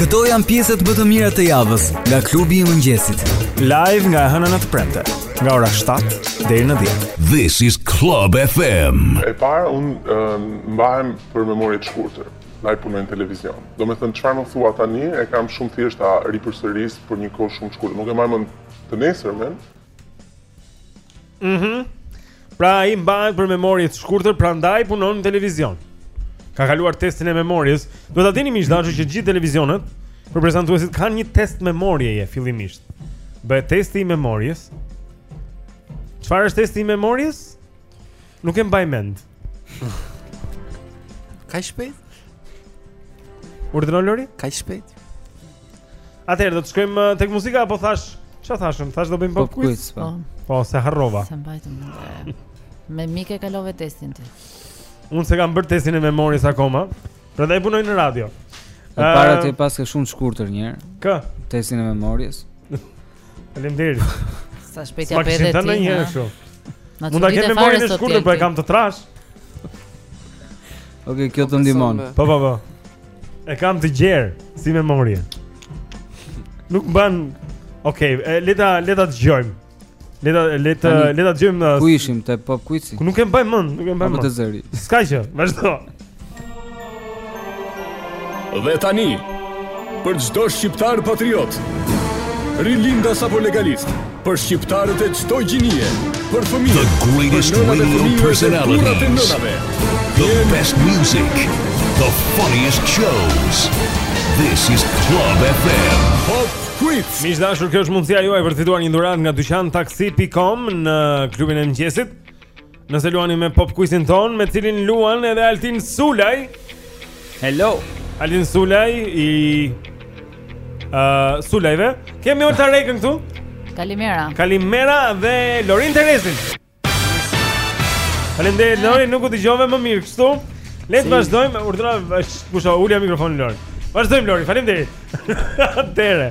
Këto janë pjesët më të mira të javës nga klubi i mëngjesit. Live nga e hëna në të premte, nga ora 7 deri në 10. This is Club FM. E para unë uh, mbahem për memorie të shkurtër. Ndaj punoj në televizion. Domethënë, çfarë më thua tani, e kam shumë të thjeshtë ta ripërsëris për një kohë shumë të shkurtër. Nuk e mbaj mend të nesërmen, Mhm. Mm pra ai mbahet për memorie të shkurtër, prandaj punon në televizion. Ka kaluar testin e memories. Duhet ta dini miq të dashur që të gjithë televizionet për prezantuesit kanë një test memorieje fillimisht. Bëhet testi i memories. Çfarë është testi i memories? Nuk e mbaj mend. Kaq shpejt? Urdhëro Lori? Kaq shpejt? Atëherë do të shkojmë uh, tek muzika apo thashë, çfarë thashë? Thashë do bëjmë pop quiz. Po. po, se harrova. S'e mbajte mend. Miku e kalove testin ti. Unë s'e kam bërë testin e memories akoma. Prandaj punoj në radio. E para uh, ti e paske shumë shkurtër një herë. Kë? Testin e memories. Faleminderit. Sa shpejt ia bëre ti. Një herë kështu. Mund ta kem memorien të shkurtër, po e kam të trashë. Okej, kjo të ndihmon. Po, po, po. E kam të gjerë si memorie. Nuk mban. Okej, okay, le ta le ta dëgjojmë. Le ta le ta le ta dëgjojmë. Ku ishim te pop quizi? Ku nuk e mbaj mend, nuk e mbaj mend. Po të zëri. S'ka gjë, vazhdo. Dhe tani, për çdo shqiptar patriot, rilindas apo legalist, për shqiptarët e çdo gjinie, për fëmijët, për nënat e fëmijëve dhe burrat e nënave. The best music, the funniest shows. This is Club FM. Pop Quiz. Miq të dashur, kjo është mundësia juaj për të fituar një dhuratë nga dyqantaxi.com në klubin e mëngjesit. Nëse luani me pop quizin tonë, me të cilin luan edhe Altin Sulaj. Hello. Altin Sulaj i ë uh, Sulajve. Kemi Olta Rekën këtu. Kalimera. Kalimera dhe Lorin Terezinë. Faleminderit Lori, nuk u dëgjove më mirë kështu. Le të vazhdojmë, urdhëro kush ia uli mikrofonin Lori. Vazhdojmë Lori, faleminderit. Atëre.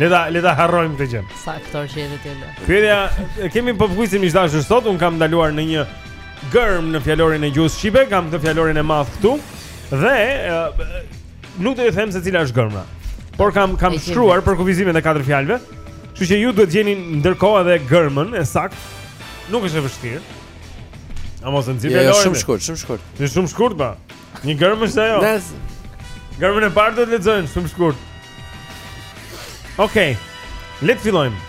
Le ta le ta harrojmë këtë gjënë. Sa këto është edhe ti. Pyetja, kemi pop quizin miq të dashur sot, unë kam ndaluar në një gërmë në fjalorin e gjuhës shqipe, kam këtë fjalorin e madh këtu dhe nuk do t'ju them se cila është gërma. Por kam kam shkruar përkufizimin e katër fjalëve. Kështu që ju duhet të gjeni ndërkohë edhe gërmën e saktë. Nuk është e vështirë. A mos e nxjerrë? Jo, jo, shumë shkurt, shumë shkurt. Është shumë shkurt, ba. Një germë është ajo. Nes. Germën e parë do të lexojmë shumë shkurt. Okej. Okay. Le të fillojmë.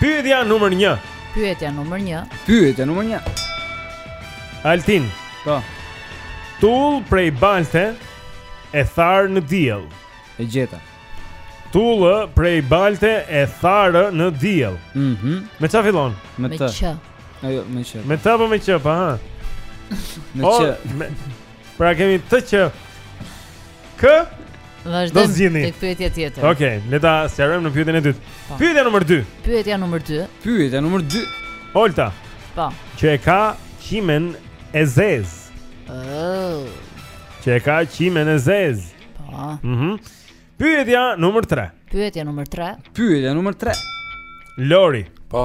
Pyetja numër 1. Pyetja numër 1. Pyetja numër 1. Altin. Po. Tull prej balte e tharë në diell. E gjeta. Tullë prej balte e tharë në diell. Mhm. Mm Me çfarë fillon? Me, me të. Me Ajo me q. Me ç apo me q, pa. Me q. Me... Pra kemi te q. Kë? Vazhdo tek pyetja tjetër. Okej, okay, le ta sqarojmë në pyetjen e dytë. Po. Pyetja numër 2. Pyetja numër 2. Pyetja numër 2. Olta. Po. Që e ka qimen e zezë. Oh. Që e ka qimen e zezë. Po. Mhm. Mm pyetja numër 3. Pyetja numër 3. Pyetja numër 3. Lori. Po.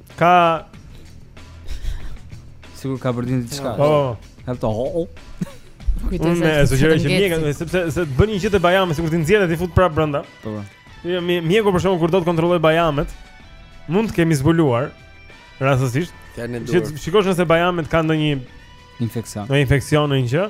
Ka sikur ka për dinë diçka. Po. Ka të hollë. Kujtoj se. Unë sugjeroj që mjeka, sepse s'të bën një gjë të bajame, sikur t'i nxjerr t'i fut prapë brenda. Po. po. Jo, mjeku për shkakun kur do të kontrolloj bajamet, mund të kemi zbuluar rastësisht. Që shikosh nëse bajamet kanë ndonjë infeksion. Ndonjë infeksion në një gjë.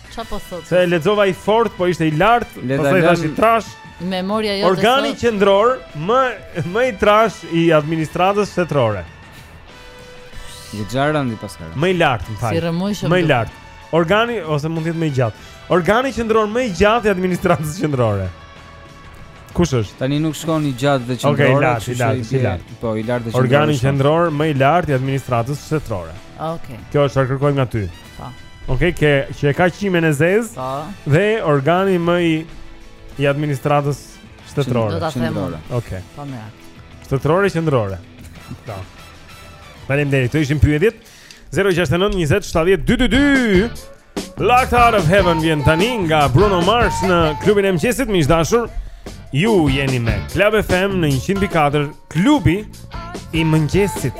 Çfarë po thotë? Se lexova i fortë, po ishte i lartë, pastaj thashë i trashë. Memoria jote. Organi qendror më më i trashë i administratës shtetërore. Gjaran di paska. Më i lartë, më fal. Si më i lartë. Organi ose mund të jetë më i gjatë. Organi qendror më i gjatë i administratës qendrore. Kush është? Tani nuk shkon i gjatë dhe qendror. Okej, okay, lartë, i lartë, i lartë. Po, i lartë dhe qendror. Organi qendror më i lartë i administratës shtetërore. Okej. Okay. Kjo është çfarë kërkojmë nga ty. Po. Okej, okay, ke që e ka qimen e zezë. Po. Dhe organi më i i administratës shtetërore. Do ta them. Okej. Okay. Po më. Shtetërore qendrore. Po. Faleminderit. Këto ishin pyetjet. 069 20 70 222. Locked Out of Heaven vjen tani nga Bruno Mars në klubin e mëngjesit miq të dashur. Ju jeni me Club FM në 104, klubi i mëngjesit.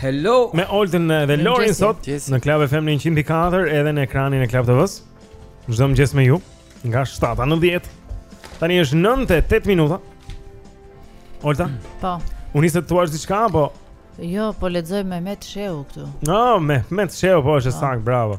Hello. Me Oltën dhe Lorin sot në Club FM 104 edhe në ekranin e Club TV-s. Çdo mëngjes me ju nga 7 në 10. Tani është 9:08 minuta. Olta? Po. Nise të thuash diçka apo? Jo, po lexoj Mehmet Shehu këtu. No, Mehmet Shehu po është ah. saktë, bravo.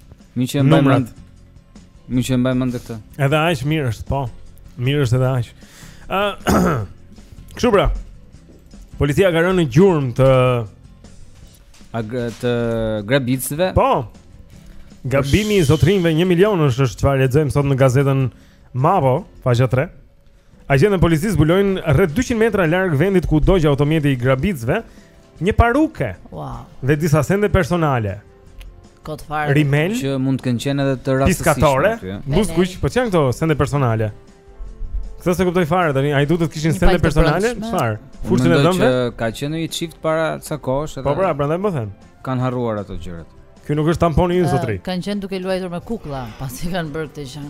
Mirë që e mbaj mend. Mirë që e mbaj mend këtë. Edhe aq mirë është, po. Mirë është edhe aq. Ë. Kështu pra. Policia ka rënë në gjurmë të të grabitësve. Po. Gabimi i zotërinjve 1 milionësh është çfarë lexojmë sot në gazetën Mapo, faqja 3. Agjentët e policisë zbulojnë rreth 200 metra larg vendit ku u dogj automjeti i grabitësve Një parukë. Wow. Dhe disa sende personale. Kot fare. Rimel që mund të kenë qenë edhe të rastësishme. Piskatore, buzëkuq, po ç'janë këto sende personale. Këtë s'e kuptoj fare tani, ai duhet të kishin sende personale, çfarë? Furçën e dhëmbëve? Që ka qenë një çift para ca kohësh edhe. Po pra, prandaj më them. Kanë harruar ato gjërat. Ky nuk është tamponi ynë sotri. Kanë qenë duke luajtur me kukla, pasi kanë bërë këtë gjë.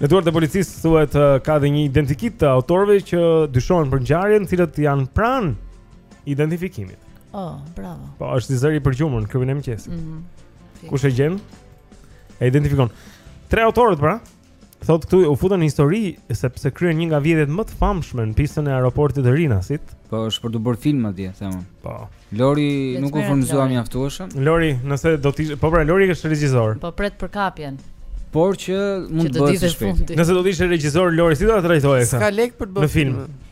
Në duart e policisë thuhet ka dhe një identikit të autorëve që dyshohen për ngjarjen, të cilët janë pranë identifikimit. Oh, bravo. Po, është një zëri për gjumën, klubin e mëqesit. Mm -hmm. Kush e gjen? E identifikon. Tre autorët pra. Thotë këtu u futën në histori sepse kryen një nga vjedhjet më të famshme në pistën e aeroportit të Rinasit. Po, është për të bërë film atje, them. Po. Lori nuk u furnizua mjaftueshëm. Lori, nëse do të po pra Lori është regjisor. Po pret për kapjen por që mund të bëhet shpejt. Nëse do të ishe regjisor Lori, si do ta trajtoje këtë? S'ka lekë për të bërë. Në film.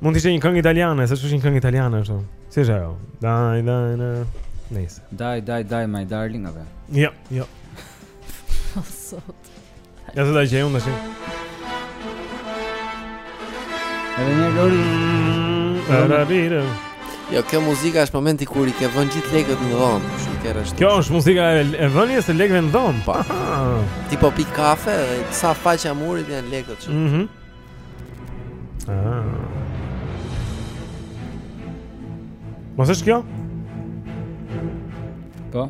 Mund të ishte një këngë italiane, se është një këngë italiane ashtu. Si është ajo? Dai, dai, na. Nice. Dai, dai, dai my darling ave. Jo, jo. Sot. Ja ta gjej unë tash. Edhe një Lori. Arabira. Jo, kjo muzika është momenti kur i ke vënë gjithë lekët në dhomë, kështu ke rresht. Kjo është muzika e, e vënies së lekëve në dhomë. Po. Ti po pi kafe dhe sa faqja e murit janë lekët. Mhm. Mm Ah. Mos është kjo? Po.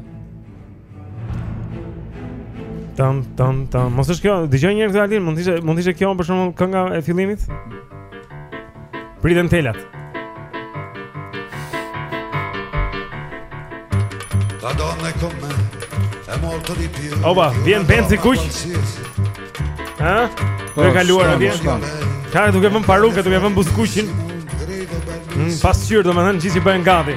Tam tam tam. Mos është kjo? Dëgjoje një herë këtë Altin, mund të ishte mund të ishte kjo për shembull kënga e fillimit? Priten telat. La donna è con me, è molto di più. Opa, vjen Benzi i kuq. Ha? Po, e kaluar atje. Ka duke vënë parukë, duke vënë buzëkuqin. Mm, pasqyrë, domethënë, gjithë bëhen gati.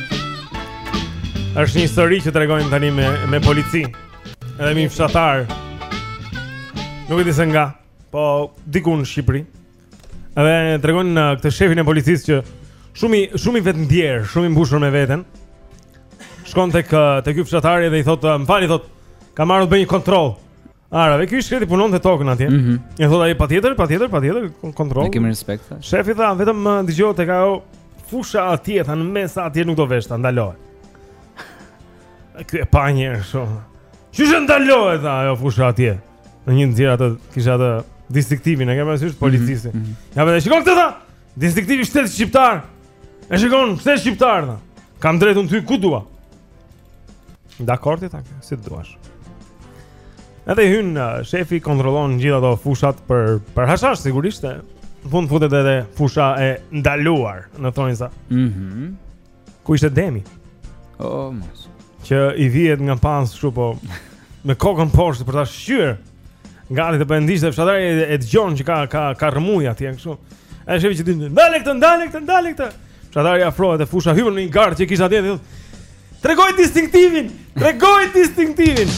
Është një histori që tregojnë tani me me polici. Edhe një fshatar. Nuk e di se nga, po diku në Shqipëri. Edhe tregojnë uh, këtë shefin e policisë që shumë i shumë i vetëndier, shumë i mbushur me veten. Shkon tek uh, tek ky fshatari dhe i thotë, uh, "M'fali, thotë, kam ardhur të bëj një kontroll." Ara, dhe ky shkreti punonte tokën atje. Mm -hmm. E thotë ai patjetër, patjetër, patjetër, kontroll. Ne kemi respekt. Tha. Shef, tha, vetëm më uh, dëgjo, tek ajo fusha atje, tha në mes atje nuk do veç ta ndaloj. Ky e pa një kështu. Ju jeni ndaloj tha ajo fusha atje. Në një nxjerr atë kishte atë distinktivin, e ke parasysh policisë. Mm -hmm. Ja vë, e shikon këtë tha. Distinktivi i shtetit shqiptar. E shikon, pse shqiptar tha. Kam drejtë të hyj ku dua. Dakord ti tak, si të duash. Edhe hyn uh, shefi kontrollon gjithë ato fushat për për hashash sigurisht. Në fund futet edhe fusha e ndaluar në thonjza. Mhm. Mm Ku ishte demi? Oh, mos. Që i vihet nga pas kështu po me kokën poshtë për ta shqyer. Gati të bëjë dysh dhe fshatari e dëgjon që ka, ka, ka rrëmujë atje kështu. E shefi që thërret ndale këtë, ndale këtë, ndale këtë. Fshatari afrohet te fusha hyp në një gardh që kishte atje dhe thotë Tregoji distinktivin, tregoji distinktivin.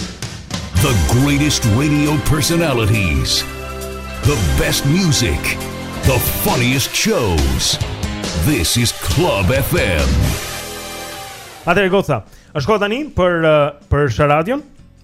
The greatest radio personalities. The best music. The funniest shows. This is Club FM. Atëherë goca, është koha tani për për sharadën?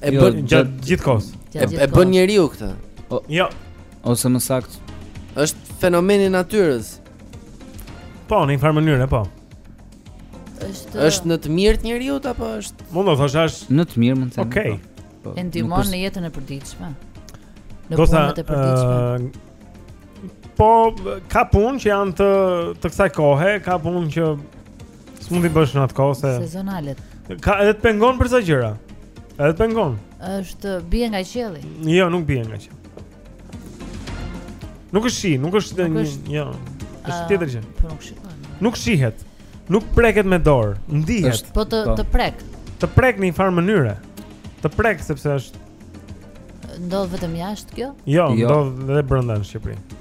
Jo, e bën gjatë gjithë kohës. E bën njeriu këtë. Jo. Ose më saktë, është fenomen i natyrës. Po, në një farë mënyrë, po. Është Është në të mirë të njeriut apo është? Mund të thuash është në të mirë, mund të them. Okej. Okay. Po. Po, e ndihmon në jetën e përditshme. Në punët e përditshme. Po, ka punë që janë të të kësaj kohe, ka punë që S'mund t'i bësh në atë kohë se sezonalet. Ka edhe të pengon për ca gjëra. Edhe të pengon. Është bie nga qielli. Jo, nuk bie nga qielli. Nuk është shi, nuk është një, jo. Është tjetër gjë. Po nuk shikon. Nuk shihet. Nuk preket me dorë, ndihet. Po të po. të prek. Të prek në një farë mënyre. Të prek sepse është ndodh vetëm jashtë kjo? Jo, jo. ndodh edhe brenda në Shqipëri.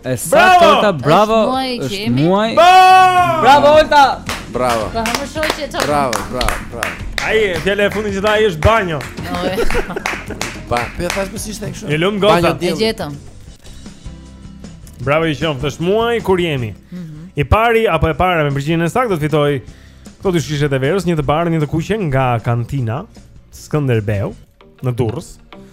E saktë Olta, bravo është muaj. Bravo Olta. Bravo. Po hamë shoqë çfarë? Bravo, bravo, bravo. Ai fjala e fundit që tha ai është banjo. Pa, po thashë pse ishte kështu. Një lum gota. E gjetëm. Bravo i qoftë, është muaji kur jemi. Mhm. I pari apo e para me përgjigjen e saktë do të fitojë këto dy shishe të verës, një të bardhë, një të kuqe nga kantina Skënderbeu në Durrës.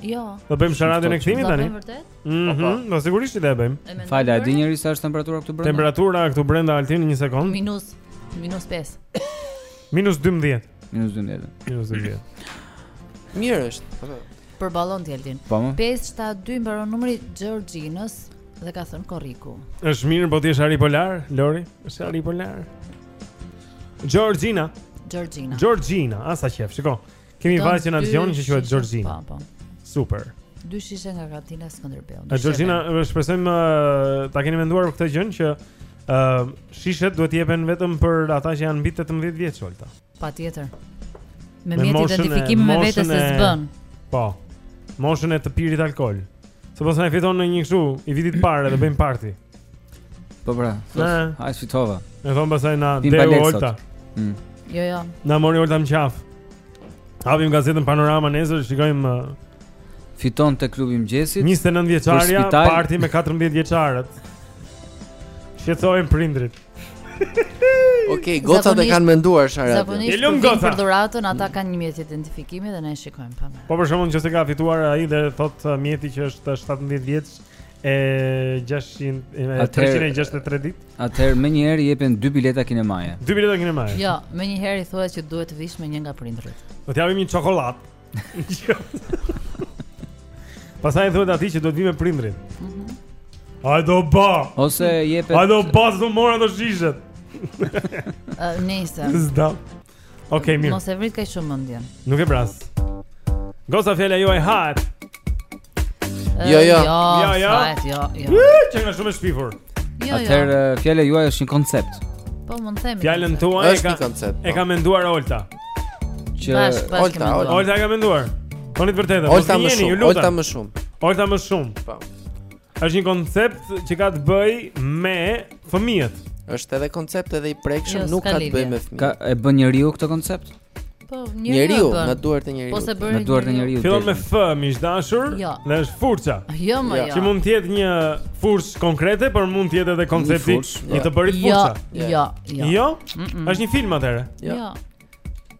Jo. Do bëjmë sharadën e kthimit tani? Po vërtet? Mhm, po, po. po sigurisht që do e bëjmë. Më fal, a di njëri sa është temperatura këtu brenda? Temperatura këtu brenda Altin, një sekond. Minus minus 5. Minus 12. Minus 12. Minus 12. Mirë është. Për ballon ti Altin. 572 po, mbaron numri Georginës dhe ka thënë korriku. Është mirë po ti je ari polar, Lori? Është ari polar. Georgina. Georgina. Georgina, asa qef, shiko. Kemi vajzë në avion që quhet Georgina. Po, po. Super. Dy shishe nga kantina Skënderbeu. A Georgina, shpresojmë uh, ta keni menduar këtë gjënë që ë uh, shishet duhet të jepen vetëm për ata që janë mbi 18 vjeç, Olta. Patjetër. Me, me mjet identifikimi me vete se s'bën. Po. Moshën e të pirit alkool. Se po na e fiton ndonjë kështu, i vitit të parë dhe bëjmë parti. Po pra, ai fitova. E thon pasaj na deu Olta. Mm. Jo, jo. Na mori Olta në qafë. Hapim gazetën Panorama nesër, shikojmë uh, fiton te klubi i mëngjesit. 29 vjeçarja, parti me 14 vjeçarët. Shqetësohen prindërit. Okej, gocat e kanë menduar Shara. Zakonisht lum gocat. Për dhuratën ata kanë një mjet identifikimi dhe ne shikojmë pa më. Po për shembull që s'e ka fituar ai dhe thotë uh, mjeti që është 17 vjeç e 600 e 363 ditë. Atëherë menjëherë i jepen dy bileta kinemaje. Dy bileta kinemaje. Jo, menjëherë i thuhet që duhet të vish me një nga prindërit. Do të japim një çokoladë. Pastaj i thuhet atij që do të vijë me prindërit. Mhm. Mm Ai do ba. Ose jepet. Ai do ba, do mora do shishet. Ë, nesër. Zdo. Okej, mirë. Mos e vrit kaq shumë mendjen. Nuk e vras. Goca fjala juaj hat. Jo, jo. Jo, jo. Jo, jo. Ti je shumë e shpifur. Jo, jo. Atëherë fjala juaj është një koncept. Po mund të themi. Fjalën tuaj e ka koncept. E po. ka menduar Olta. Që Olta, Olta e ka menduar. Thoni të vërtetën. Olta më shumë, Olta më shumë. Olta më shumë. Po. Është një koncept që ka të bëjë me fëmijët. Është edhe koncept edhe i prekshëm, jo, nuk ka të bëjë me fëmijët. A e bën njeriu këtë koncept? Po, njeriu, në duart e njeriut. Po se bën në duart e njeriut. Fillon me F, miq të dashur, jo. dhe është furça. Jo, më jo. jo. Që mund të jetë një furçë konkrete, por mund të jetë edhe koncepti i të bërit jo, furça. Jo, jo, jo. Jo? Është një film atëherë. Jo.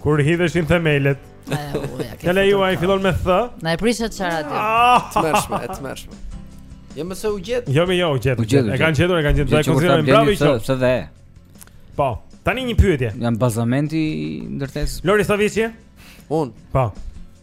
Kur hidheshin themelet. Fjala juaj fillon me th. Na e prishe fare ti. Ah! E tmerrshme, e tmerrshme. Jo më se u gjet. Jo më jo u gjet. E kanë gjetur, e kanë gjetur. Do të konsiderojmë bravo i qoftë. Th dhe. Po. Tani një pyetje. Janë bazamenti i ndërtesës. Lori Savici? Unë. Po.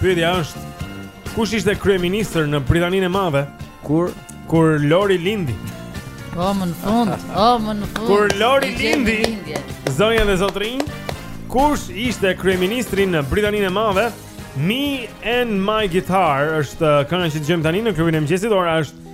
Pyetja është kush ishte kryeministër në Britaninë e Madhe kur kur Lori lindi? Po më në fund, po më në fund. Kur Lori lindi? Zonja dhe zotërinj, kush ishte kryeministri në Britaninë e Madhe? Me and my guitar është kënga që dëgjojmë tani në klubin e mëngjesit, ora është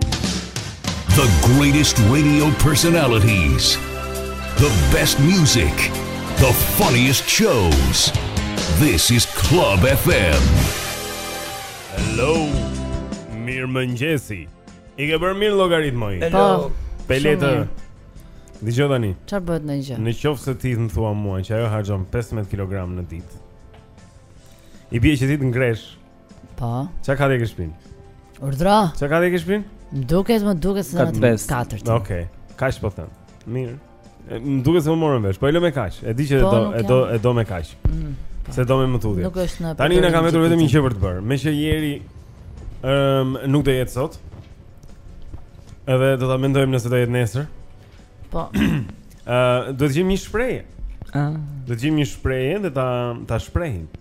The greatest radio personalities. The best music. The funniest shows. This is Club FM. Hello. Mirëmëngjesi. I ke bërë mirë llogaritë moj. Hello. Po, Pelet. Dëgjo tani. Çfarë bëhet ndonjë gjë? Në qoftë se ti më thua mua që ajo harxhon 15 kg në ditë. I bie që ti të ngresh Po. Çka ka dhënë shpinë? Urdhra. Çka ka dhënë shpinë? Më duket, më duket se në të katërt. Okej. Kaç po them? Mirë. Më duket se më morën vesh. Po e lë me kaq. E di që po, do e do e do me kaq. Mm, po. S'e do më më tutje. Nuk është në. Tani na ka mbetur vetëm një gjë për të bërë. Me që ieri ëm nuk do jetë sot. Edhe do ta mendojmë nëse do jetë nesër. Po. Ë, do të gjejmë një shprehje. Ëh. Ah. Do të gjejmë një shprehje dhe ta ta shprehim.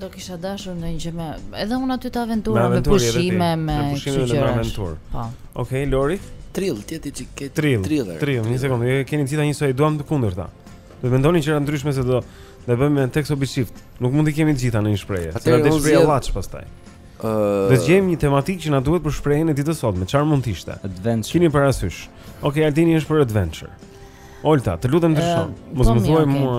Do kisha dashur ndonjë gjë me edhe unë aty të aventura me pushime me pushime me aventurë. Po. Okej, Lori. Trill, ti ti ke trill. Trill, një sekondë, ju keni të gjithë njësoj duam të kundërta. Do të mendoni gjëra ndryshme se do të bëjmë me tekst obi shift. Nuk mund t'i kemi të gjitha në një shprehje. Ajo do të shprehë llaç pastaj. Ë Do të gjejmë një tematikë që na duhet për shprehjen e ditës sot, me çfarë mund të ishte. Adventure. Keni parasysh. Okej, Aldini është për adventure. Olta, të lutem të shoh. Mos po më thuaj mua.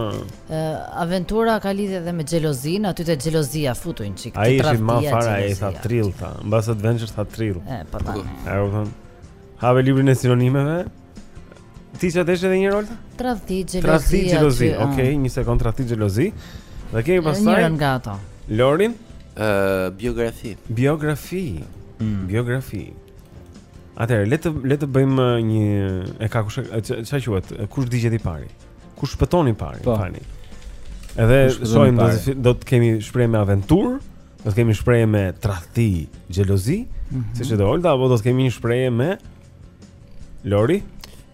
Ë, aventura ka lidhje edhe me xhelozinë, aty te xhelozia futu një çik. Ai është më fara ai tha thrill tha. Mbas adventure tha thrill. E, po ta. Ai u thon. Hape librin e sinonimeve. Ti çfarë desh edhe një herë? Tradhti xhelozi. Tradhti xhelozi. Okej, një sekondë tradhti xhelozi. Dhe kemi pastaj Një nga ato. Lorin, ë uh, biografi. Biografi. Mm. Biografi. Atëherë, le të le të bëjmë uh, një e ka kush, ça quhet? Kush digjet i pari? Kush shpëton i pari? Po. Fani. Edhe shohim do të do të kemi shprehje me aventurë, do të kemi shprehje me tradhti, xhelozi, mm -hmm. siç e do Olta, apo do të kemi një shprehje me Lorin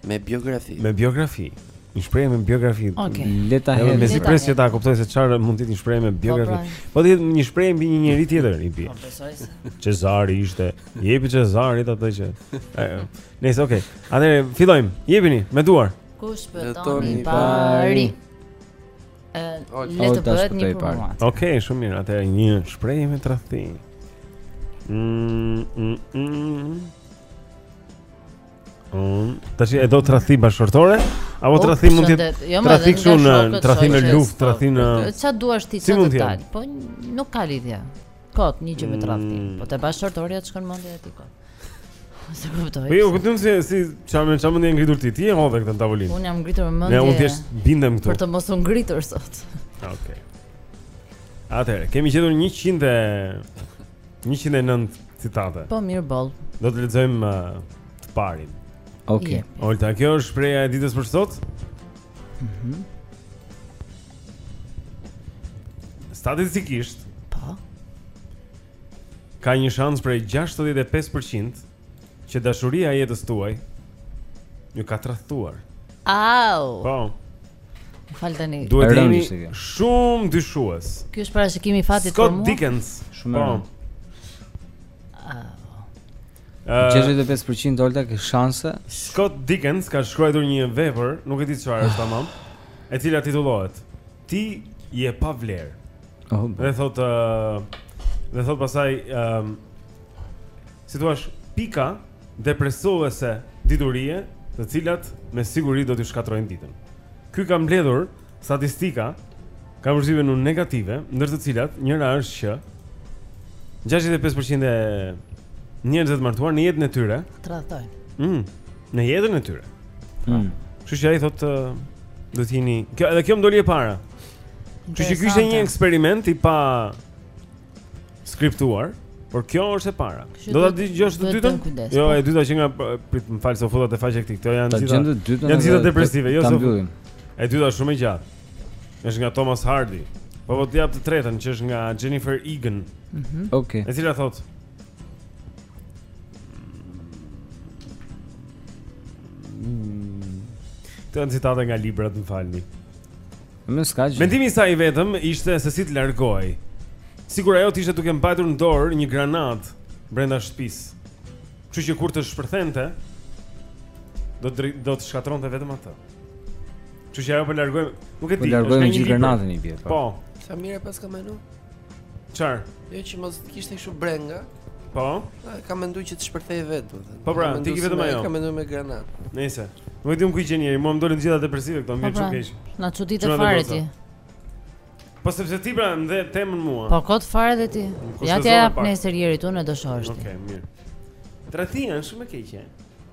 me biografi. Me biografi. Një shprehje me biografi. Okay. Le ta hedh. Mezi pres që ta kuptoj se çfarë mund të jetë një shprehje me po, biografi. Pra. Po të jetë një shprehje mbi një njeri tjetër, i bie. Po, Cezari ishte. Jepi Cezarit atë që. Nice, okay. Atëherë fillojmë. Jepini me duart. Kush fiton i pari? Le të bëhet një pari. Okej, shumë mirë. Atëherë një shprehje me tradhti. Mm, mm, mm. Unë, tash e do tradhti bashkëshortore apo tradhti mund të jo, tradhti kështu në tradhti në luftë, tradhti në Ça të duash ti si të dal? Po nuk ka lidhje. Kot, një gjë me tradhti. Mm. Po te bashkëshortorja të shkon mendja ty kot. S'e kuptoj. Po ju kupton se si çam çam mund të ngritur ti? Ti e hodhe këtë në tavolinë. Unë jam ngritur me mendje. Ne thjesht bindem këtu. Për të mos u ngritur sot. Okej. Atëherë, kemi gjetur 100 dhe 109 citate. Po mirë boll. Do të lexojmë uh, të parin. Okej. Olta, kjo është shprehja e ditës për sot? Mhm. Statistikisht, po. Ka një shans prej 65% Që dashuria e jetës tuaj ju ka tradhtuar. Au. Po. Fal tani. Duhet të jeni shumë dyshues. Ky është parashikimi i fatit për mua. Scott Dickens. Shumë po. rëndë. Uh, 65% Olta ke shanse. Scott Dickens ka shkruar një vepër, nuk e di çfarë është tamam, e cila titullohet Ti je pavlerë. Oh, dhe thot uh, dhe thot pasaj um, citoj pika depresuese diturie, të cilat me siguri do t'ju shkatërrojnë ditën. Ky ka mbledhur statistika ka vëzhgime negative, ndër të cilat njëra është që 65% e njerëzve të martuar në jetën e tyre tradhtojnë. Mm, në jetën e tyre. Hmm. Kështu që ai thotë do të jeni. Kjo edhe kjo më doli e para. Kështu që ky ishte një eksperiment i paskriptuar, por kjo është e para. Do ta dëgjosh të dytën? Jo, po. e dyta që është nga prit më fal se u futa te faqja e këtij. Këto janë gjithë. Të dytën. Janë gjithë depresive, jo se. E dyta është shumë e gjatë. Është nga Thomas Hardy. Po po të jap të tretën që është nga Jennifer Egan. Mhm. Okej. E cila thotë Këto janë citate nga librat, më falni. Mm s'ka gjë. Mendimi i saj i vetëm ishte se si të largohej. Sikur ajo të ishte duke mbajtur në dorë një granatë brenda shtëpisë. Kështu që kur të shpërthente, do të do të shkatërronte vetëm atë. Kështu që ajo po largohej, nuk e po di, është një granatë në një pjesë. Po. po. Sa mirë paska menduar. Çfarë? Jo që mos të kishte kështu brenga. Po. Kam menduar që të shpërthej vetë, domethënë. Po pra, ti ke vetëm ajo. Kam menduar me granatë. Nëse. Nuk e di më kujt gjeni, mua më dolën gjithë ato depresive këto, më vjen po pra, shumë keq. Na çuditë fare ti. Po sepse ti s'pranon temën mua. Po kot fare dhe ti. Ja t'i jap nesër ieri tu në do shohësh. Okej, mirë. Tradhtia është shumë e keqe.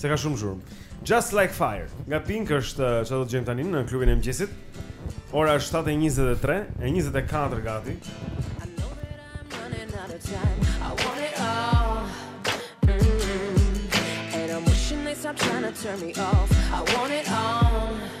Se ka shumë zhurmë. Just Like Fire. Nga Pink është uh, çfarë do të dëgjojmë tani në klubin e mëngjesit. Ora është 7:23, e 24 gati. Mm-hmm. Stop trying to turn me off. I want it all.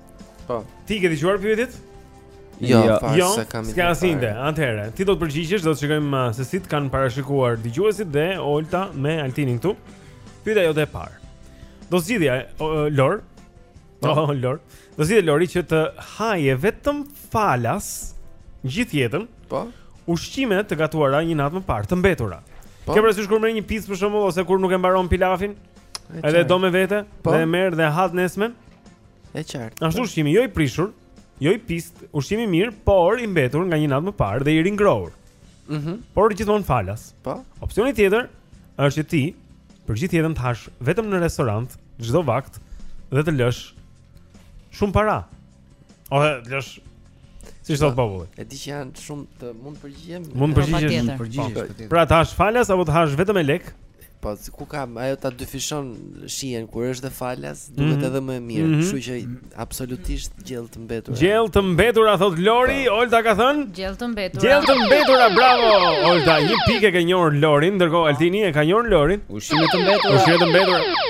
Po. T'i ke dëgjuar pyetjet? Jo, jo, fal jo, s'i kam. S'ka asgjë. Atëherë, ti do të përgjigjesh, do të shikojmë uh, se si të kanë parashikuar dëgjuesit dhe Olta me Altinin këtu. Pyetja jote e parë. Do zgjidhje uh, Lor. Po, oh, Lor. Do zgjidhje Lori që të haje vetëm falas gjithë jetën. Po. Ushqime të gatuara një natë më parë, të mbetura. Po. Ke parasysh kur merr një pizë për shembull ose kur nuk e mbaron pilafin? Edhe e do me vete, po. dhe e merr dhe e ha të nesmen. E qartë. Ashtu ushqimi jo i prishur, jo i pistë, ushqimi i mirë, por i mbetur nga një natë më parë dhe i ringrohur. Mhm. Mm por gjithmonë falas. Po. Opsioni tjetër është që ti për gjithë jetën të hash vetëm në restorant çdo vakt dhe të lësh shumë para. Ose të lësh Si thot populli? E di që jam shumë të mund të përgjigjem. Mund të përgjigjesh, përgjigjesh po, po. Pra të hash falas apo të hash vetëm me lek? Po ku ka ajo ta dyfishon shijen kur është dhe falas, duket mhm. edhe më e mirë. Mhm. Kështu që absolutisht gjell të mbetur. Gjell të mbetur, a thot Lori, po. Olta ka thën? Gjell të mbetur. Gjell të mbetur, bravo. Olta, një pikë e ka njohur Lorin, ndërkohë Altini e ka njohur Lorin. Ushqime të mbetura. Ushqime të mbetura.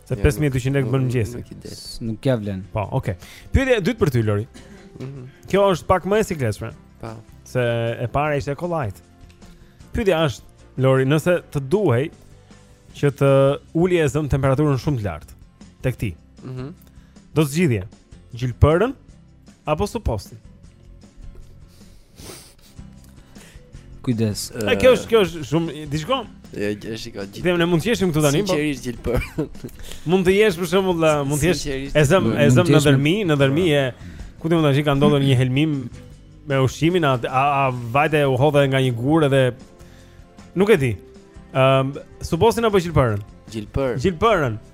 Se 5200 lekë bën mëngjesin. Nuk ja vlen. Po, okay. Pyetja e dytë për ty Lori. Mhm. Kjo është pak më e sikletshme. Po. Se e para ishte kollajt. Pyetja është Lori, nëse të duhej që të ulje e zëmë temperaturën shumë të lartë tek ti. Mhm. Do të zgjidhje gjilpërën Apo supostin. Kujdes. A kjo është kjo është shumë diçka? Jo, është shiko gjithë. Them ne mund të jemi këtu tani, po. Sinqerisht gjilpërën. Mund të jesh për shembull, mund të jesh e zëmë e zëmë në Dhërmi, në Dhërmi e ku diun tash i ka ndodhur një helmim me ushqimin a a, a vajte u hodhe nga një gur edhe nuk e di. Ëm, um, supostin apo gjilpërën? Gjilpër. Gjilpërën.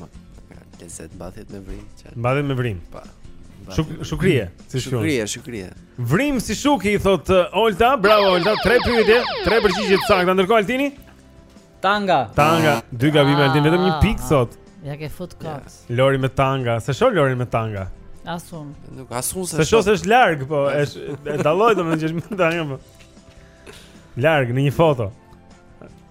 Më lezet mbathjet me vrimë Mbathjet me vrimë Pa Shuk, Shukrije si Shukrije, shukrije Vrim si shuki i thot uh, Olta Bravo Olta, tre pyetje Tre përgjigje të sakta Ndërkohë Altini Tanga Tanga Dy gabime ah, Altini Vetëm një pikë ah, sot Ja ke fut kot Lori me tanga S'e shoh Lorin me tanga Asun Nuk asun s'e shoh S'e shoh se është larg po është E dalloj domethënë që është me tanga po Larg në një foto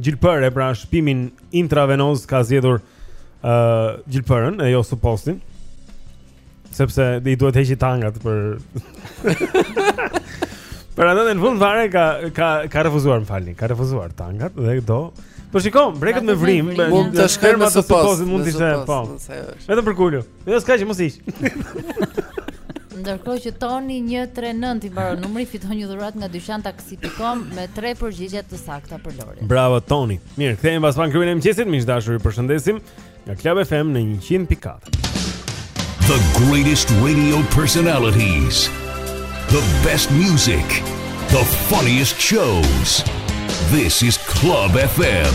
Gjilpërë, pra shpimin intravenoz ka zgjedhur ë uh, gjilpërën e jo supostin. Sepse i duhet të heqi tangat për Për atë në fund fare ka ka ka refuzuar, më falni, ka refuzuar tangat dhe do. Po shikom, brekët me vrim, mund të shkojmë me supostin, mund të ishte po. Vetëm për kulën. Jo, s'ka që mos ish. Ndërkohë që Toni 139 i mbaron numri fiton një dhuratë nga dyqan taksi pikë com me tre përgjigje të sakta për Lorin. Bravo Toni. Mirë, kthehemi pas pak në klubin e mëngjesit, miq të dashur, ju përshëndesim nga Club FM në 100.4. The greatest radio personalities. The best music. The funniest shows. This is Club FM.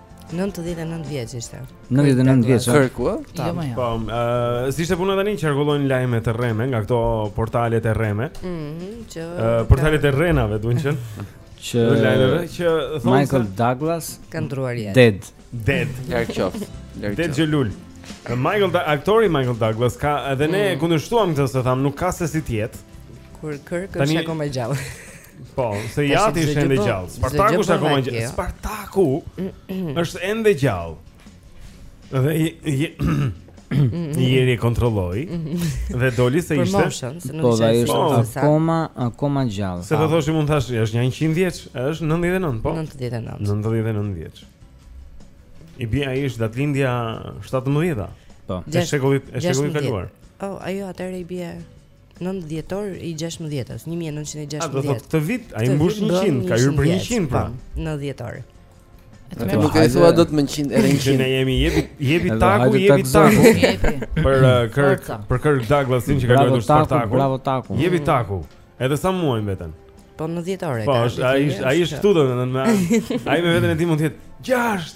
99 vjeç ishte. 99 vjeç. Kërku, ë? Jo, jo, jo. Po, ë, si ishte puna tani qarkullojnë lajme të rreme nga këto portale të rreme? Mhm, mm që ë portale të rrenave duan që që lajmeve që thonë Michael se... Douglas ka ndruar jetë. Dead. Dead. Ja kjo. Dead Jolul. Michael da aktori Michael Douglas ka edhe ne mm. kundërshtuam këtë se thamë nuk ka se si të jetë. Kur Kirk është akoma gjallë. Po, se i ati është ende gjallë. Spartaku është akoma gjallë. Spartaku është ende gjallë. Dhe Jeri e kontrolloi dhe doli se ishte. Po, ai është po. akoma akoma gjallë. Se do thoshim mund thashë, është 100 vjeç, është 99, po. 99. 99 vjeç. I bie ai është datlindja 17-a. Po. E shekullit, e shekullit kaluar. Oh, ajo atëre i bie 9 dhjetor i 16-s, 1916. A do thotë këtë vit ai mbush 100, ka hyrë për 100 pra. Po, në dhjetor. Atë nuk e thua dot më 100 e 100. Ne jemi jepi jepi taku, jepi taku. Për uh, Kirk, për Kirk Douglasin që ka luajtur Spartaku. Bravo taku. Jepi taku. Edhe sa muaj veten. Po në dhjetor po, ka. Po, ai ai është këtu domethënë me ai me veten e tij mund të jetë 6.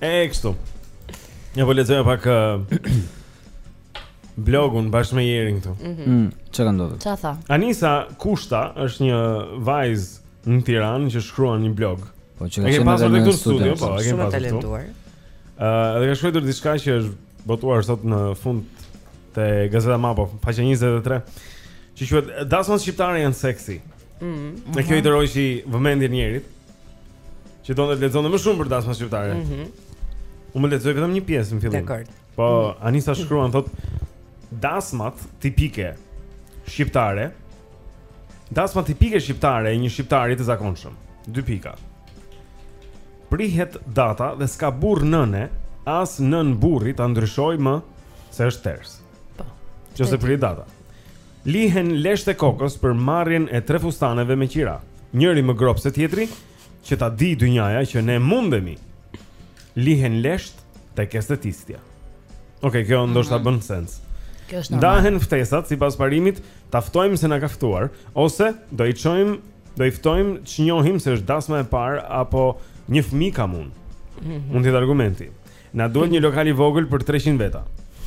E kështu. Ja po lexoj pak blogun bashkë me Jerin këtu. Mhm. Mm mm, Çfarë ka ndodhur? Çfarë tha? Anisa Kushta është një vajzë në Tiranë që shkruan një blog. Po që ka pasur në studio, po, e kemi pasur këtu. Ëh, edhe ka shkruar diçka që është botuar sot në fund te Gazeta Mapo, faqja 23. Që quhet Dasmat shqiptare janë seksi. Mhm. E kjo i tërhoqi si vëmendjen Jerit Që donte të lexonte më shumë për dasmat shqiptare mm -hmm. Unë po lexoj vetëm një pjesë në fillim Dakord Po, mm -hmm. Anisa shkruan, thotë Dasmat tipike shqiptare Dasma tipike shqiptare e një shqiptari të zakonshëm Dy pika Pritet data dhe s'ka burrë nëne As nënë burri ta ndryshojë më Se është ters Po Që se pritet data Lihen leshtë e kokës për marrjen e tre fustaneve me qira. Njëri më gropë se tjetri, që ta dijë dynjaja që ne mundemi. Lihen leshtë tek estetistja. Okej, okay, kjo mhm. ndoshta mm -hmm. bën sens. Kjo është normal. Ndahen ftesat sipas parimit, ta ftojmë se na ka ftuar ose do i çojmë, do i ftojmë ç'njohim se është dasma e parë apo një fëmijë kam unë. Mm -hmm. Mund të jetë argumenti. Na duhet një lokal i vogël për 300 veta.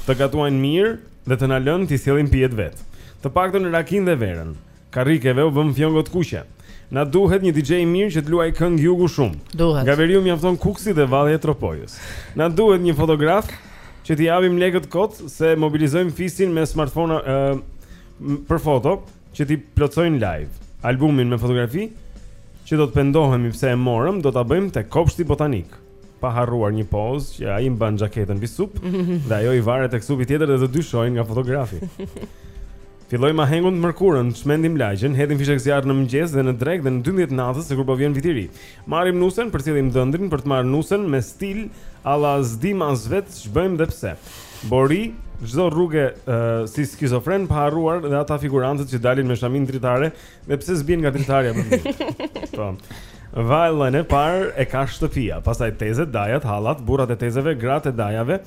Të gatuajnë mirë dhe të na lënë t'i sjellim pijet vetë. Të paktën rakinë dhe verën. Karrikeve u vëmë fjongo të kuqe. Na duhet një DJ i mirë që të luajë këngë jugu shumë. Duhet. Nga veriu mjafton Kukësi dhe vallja e Tropojës. Na duhet një fotograf që t'i japim lekët kot se mobilizojmë fisin me smartphone ë për foto që t'i plotësojnë live. Albumin me fotografi që do të pendohemi pse e morëm, do ta bëjmë te Kopshti Botanik. pa harruar një pozë që ai mban xhaketën mbi sup dhe ajo i varet tek supi tjetër dhe të dy shohin nga fotografi. Fillojmë ahengun të mërkurën, çmendim lagjen, hedhim fishekzjarrë në mëngjes dhe në drekë dhe në 12 të natës sikur po vjen viti i ri. Marrim nusen, përcjellim dhëndrin për të marrë nusen me stil alla s'dimë as vet ç'bëjmë dhe pse. Bori çdo rrugë uh, si skizofren pa harruar dhe ata figurantët që dalin me shamin dritare Dhe pse s'bien nga dritarja më mirë? Po. Vallen e parë e ka shtëpia, pastaj tezet, dajat, hallat, burrat e tezeve, gratë e dajave,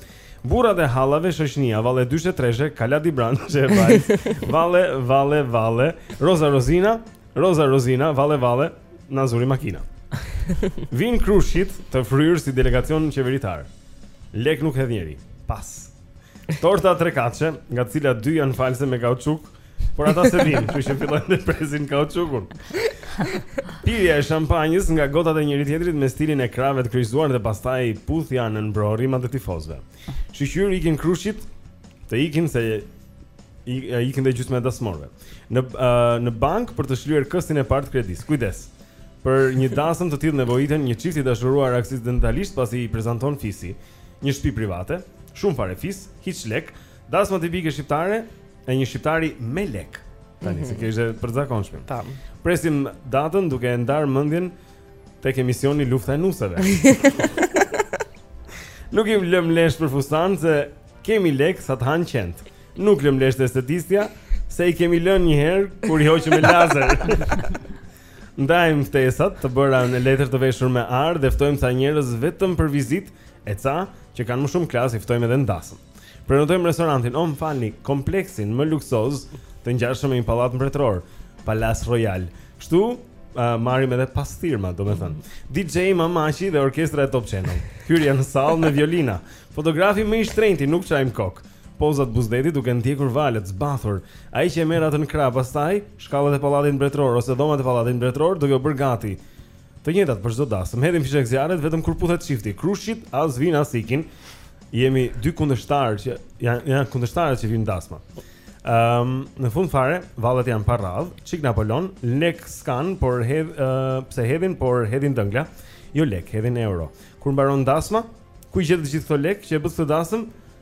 burrat e hallave, shoqëria, valle dyshe treshe, kala dibrançe, vajz, valle, valle, valle, roza rozina, roza rozina, valle, valle, na zuri makina. Vijnë krushqit të fryrë si delegacion qeveritar. Lek nuk hedh njeri. Pas. Torta trekatëshe, nga të cilat dy janë false me kauçuk, por ata s'e dinë, kështu që fillojnë dhe presin kauçukun. Pirja e shampanjës nga gotat e njëri-tjetrit me stilin e krahëve të kryqëzuar dhe pastaj puthja nën brohorimat e tifozëve. Shyqyr ikin krushqit të ikin se i, ikin dhe gjysma e dasmorëve. Në, uh, në bankë për të shlyer këstin e parë të kredisë. Kujdes! Për një dasëm të tillë nevojiten një çift i dashuruar aksidentalisht pasi i prezanton fisi. një shpi private, shumë farefis, hiç lek, dasma tipike shqiptare e një shqiptari me lek. Tani mm -hmm. se kjo ishte për zakonshme. Tam. Presim datën duke e ndarë mendjen tek emisioni Lufta e Nuseve. Nuk i lëmë lesht për fustan se kemi lek sa të hanë qentë. Nuk lëmë lesh te estetistja se i kemi lënë një herë kur i hoqëm me lazer. Ndajmë ftesat të bëra në letër të veshur me ar dhe ftojmë ca njerëz vetëm për vizitë e ca që kanë më shumë klasë i ftojmë edhe në dasëm. Prenotojmë restorantin, oh më falni, kompleksin më luksoz të ngjashëm me një pallat mbretëror, Palace Royal. Kështu uh, marrim edhe pasthirrma, domethënë. DJ Mamaqi dhe orkestra e Top Channel. Hyrja në sallë me violina. Fotografi më i shtrenjti, nuk çajmë kokë. Pozat buzë detit duke ndjekur valët, zbathur. Ai që e merr atë në krah pastaj, shkallët e pallatit mbretëror ose dhomat e pallatit mbretëror duke u bërë gati. Të njëjtat për çdo dasëm. Hedhim fishekzjarret vetëm kur puthet çifti. Krushqit as vijnë as ikin. Jemi dy kundërshtarë që janë janë kundërshtarët që vijnë në dasma. Ëm, në fund fare, vallet janë pa radhë. Çik Napolon, lek s'kanë, por hedh, ë, pse hedhin, por hedhin dëngla. Jo lek, hedhin euro. Kur mbaron dasma, ku i gjetët të gjithë këto lek që e bëtë këtë dasëm?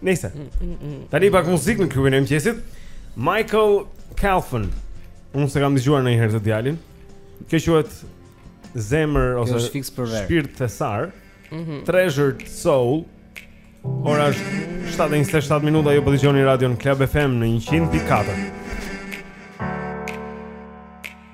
Nëse. Mm, mm, mm. Tani pak muzikë në klubin e mëngjesit. Michael Calfan. Unë s'e kam dëgjuar ndonjëherë këtë djalin. Kjo quhet zemër ose shpirt thesar. Mm -hmm. Treasured Soul. Ora është 7:27 minuta, ju po dëgjoni radion Club FM në 100.4.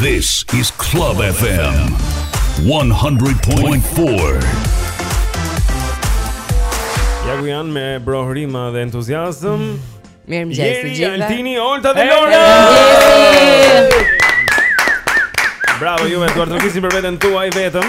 This is Club FM 100.4. Ja ku janë me brohrima dhe entuziazëm. Mirëmëngjes të gjithëve. Jeri, Altini, Olta dhe Lorna! Bravo juve, duartrokisni për veten tuaj vetëm.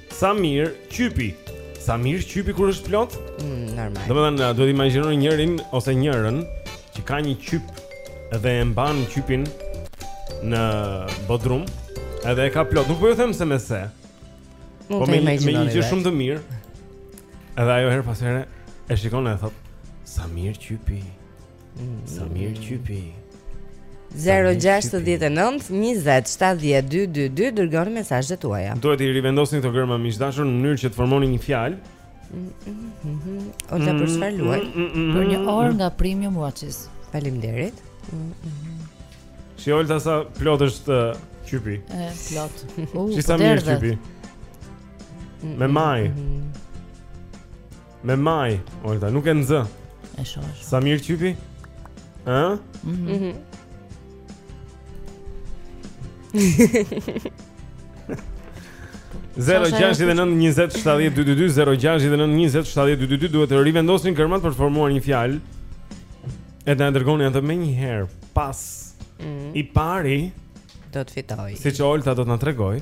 Sa mirë qypi. Sa mirë qypi kur është plot? Mm, normal. Domethënë duhet të imagjinoni njërin ose njërën që ka një qyp dhe e mban qypin në bodrum, edhe e ka plot. Nuk po ju them se me se. Po me, me një gjë shumë të mirë. Edhe ajo herë pas here e shikon e thotë, "Sa mirë qypi." Sa mirë qypi. 0692070222 Dërgoni mesazhet tuaja Duhet t'i rivendosni këto gërma miq të dashur Në mënyrë që të formoni një fjalë Olta për çfarë luajmë mm, mm, mm, Për një orë nga premium watches Faleminderit Si Olta sa plot është qypi Plot Si sa mirë qypi Me majë Me majë, Olta, nuk e nxë. E shoh. Sa mirë qypi? Ë? Mhm. Mm Zero gjashtëdhjetë e nëntë njëzet shtatëdhjetë dy dy dy Zero gjashtëdhjetë e nëntë njëzet shtatëdhjetë dy dy dy Duhet të rivendosni gërmat për të formuar një fjalë E të na e dërgoni atë menjëherë Pas mm. I pari Do të fitojë Siç Olta do të na tregojë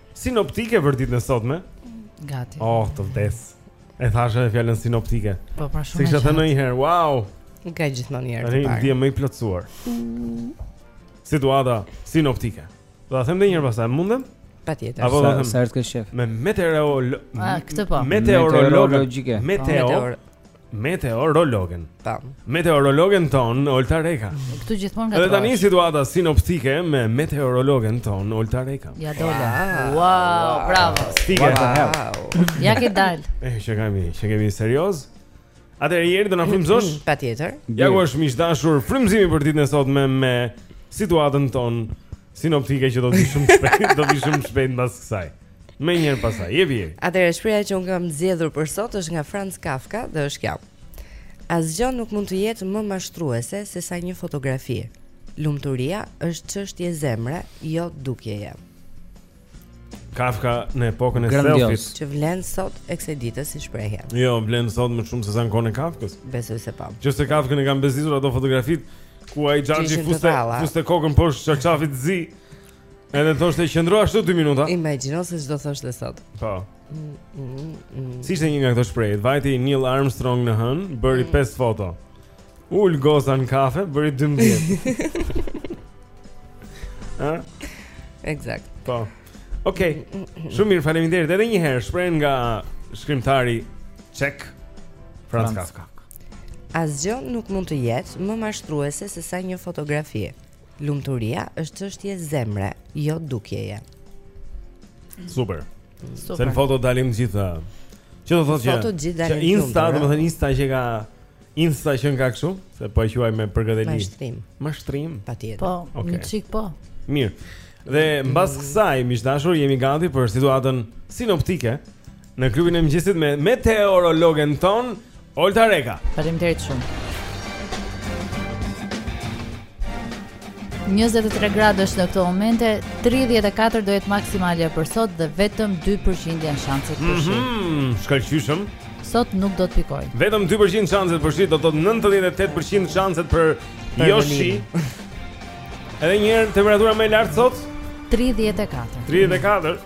Sinoptike për ditën e sotme. Gati. Oh, të vdes. E thashë edhe fjalën sinoptike. Po, pra shumë. S'e kisha thënë një herë, wow. Nuk ka gjithmonë një herë. Ah, ndihem më i plotësuar. Mm. Situata sinoptike. Do ta them edhe një herë pastaj, mundem? Patjetër. Apo vetëm sa është kjo shef? Me meteorolog. Ah, këtë po. Meteorologjike. Meteor. Meteorologen. Tam. Meteorologen tonë Olta Reka. Këtu gjithmonë ngec. Edhe tani situata sinoptike me meteorologen tonë Olta Reka. Ia dola. Wow, wow, bravo. Stige. Wow. Ia ke dalë. Eh, çka kemi? Çka kemi serioz? Atëherë Jeri do na frymëzosh? Mm, patjetër. Ja ku është miq të dashur, frymëzimi për ditën e sotme me situatën tonë Sinoptike që do vijë shumë shpejt, do vijë shumë shpejt mbas kësaj. Menjëherë pas saj, je vije. Atëherë shprehja që unë kam zgjedhur për sot është nga Franz Kafka dhe është kjo. Asgjë nuk mund të jetë më mashtruese se sa një fotografi. Lumturia është çështje zemre, jo dukjeje. Kafka në epokën e selfit. Që vlen sot e kësaj dite si shprehje. Jo, vlen sot më shumë se sa në kohën e Kafkës. Besoj se po. Që se Kafkën e kanë bezitur ato fotografitë ku ai xhaxhi fuste fuste kokën poshtë çarçafit të zi. Edhe thoshte qëndro ashtu 2 minuta. Imagjino se ç'do thoshte sot. Po. Si ishte një nga këto shprehje? Vajti Neil Armstrong në hënë, bëri 5 foto. Ul goza në kafe, bëri 12. Ë? Eksakt. Po. Okej. Okay. Shumë mirë, faleminderit. Edhe një herë shprehja nga shkrimtari çek Franz Kafka. Asgjë nuk mund të jetë më mashtruese se sa një fotografi. Lumturia është çështje zemre, jo dukjeje. Super. Super. Se në foto dalim gjithë. Që do të thotë që. Foto gjithë dalim. Që Insta, domethënë Insta që ka Insta që ka kështu, se po e quaj me përgatitje. Mashtrim. Mashtrim. Patjetër. Po, okay. një çik po. Mirë. Dhe mbas kësaj, miq të dashur, jemi gati për situatën sinoptike Në klubin e mëngjesit me meteorologen tonë Olta Reka. Faleminderit shumë. 23 gradë është në këto momente, 34 do jetë maksimalja për sot dhe vetëm 2% janë shanset për shi. Mhm, shkëlqyshëm. Sot nuk do të pikojë. Vetëm 2% shanset për shi, do të thotë 98% shanset për jo shi. Edhe një herë temperatura më e lartë sot? 34. 34.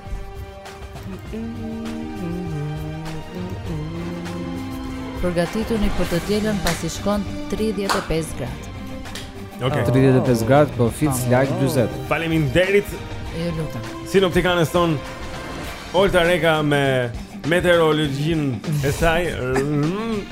Përgatituni për të dielën pasi shkon 35 gradë. Okej. Okay. 35 gradë po feels like 40. Faleminderit. Ju lutem. Sinoptikanes tonë Olta Reka me meteorologjinë e saj.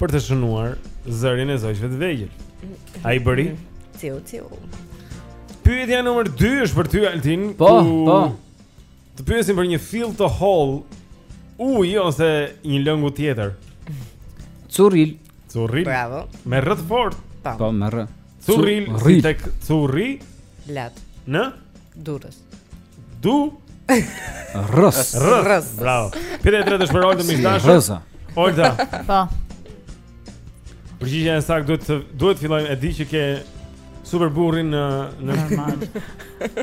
për të shënuar zërin e zogjve të vegjël. Ai bëri? Ciu ciu. Pyetja numër 2 është për ty Altin. Po, po. Të pyesim për një fill të hollë uji ose një lëngu tjetër. Curril. Curril. Bravo. Me rrë fort. Po, po me rrë. Curril, si tek Curri? Lat. Në? Durrës. Du rrës rrës Bravo Pyetja e tretë është për Olta miq të dashur Rëza Olta Po Përgjigja e saktë duhet të duhet fillojmë e di që ke super burrin në në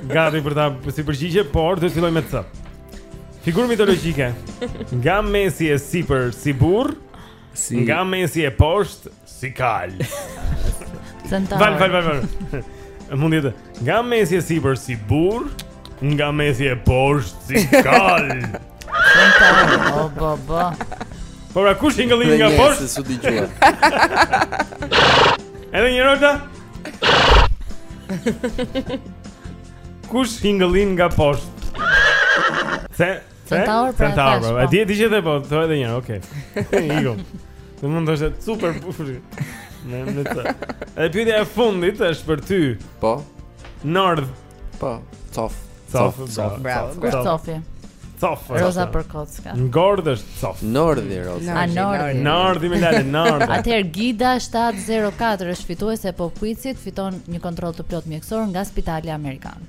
Gati për ta dhënë si përgjigje, por duhet fillojmë me C. Figurë mitologjike. Nga mesi e sipër si burrë, si nga mesi e poshtë Si kalë. Centaur. Val, val, val, val. Mund të jetë nga mesi e sipër si burrë, nga mesi e poshtë si kalë. Centaur. Oh, bo, bo. Po pra kush hingëllin nga poshtë? S'u dëgjua. Edhe një rota? Kush hingëllin nga poshtë? Se Centaur pra. Centaur. Po. E di ti që the po, thoj edhe një, okay. Iku. Në mund të është super fushi. Në në të. Edhe pyetja e fundit është për ty. Po. Nord. Po. Cof. Cof. Cof. Bravo. Kush cofi? Cof. Roza për kocka. Ngord është cof. Nord i roza. A Nord. Nord i mëlale Nord. Atëher Gida 704 është fituese pop quizit fiton një kontroll të plot mjekësor nga Spitali Amerikan.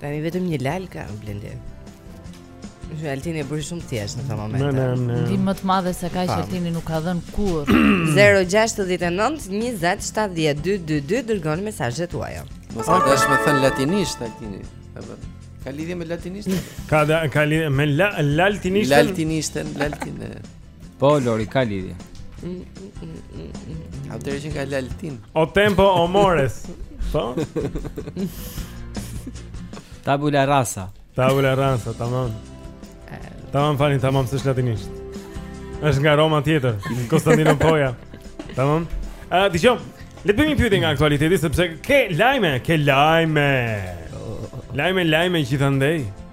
Tani vetëm një lal ka, Blendi. Jo Altini e bëri shumë thjesht në këtë moment. Ndihmë më të madhe se kaq Altini nuk ka dhën kurr. 069 20 70 222 dërgoni mesazhet tuaja. Mos e bësh me thën latinisht Altini. Apo ka lidhje me latinisht? Ka ka lidhje me la, latinisht. Latinisht, latinë. Po Lori ka lidhje. Atëherë që ka laltin. O tempo o mores. Po. Tabula rasa. Tabula rasa, tamam. Tamam fani, tamam s'është latinisht. Është nga Roma tjetër, Konstantinopoja. Tamam. Adi, jo, le të bëjmë pyetje nga aktualiteti sepse ke lajme, ke lajme. Lajme, lajme gjithandej.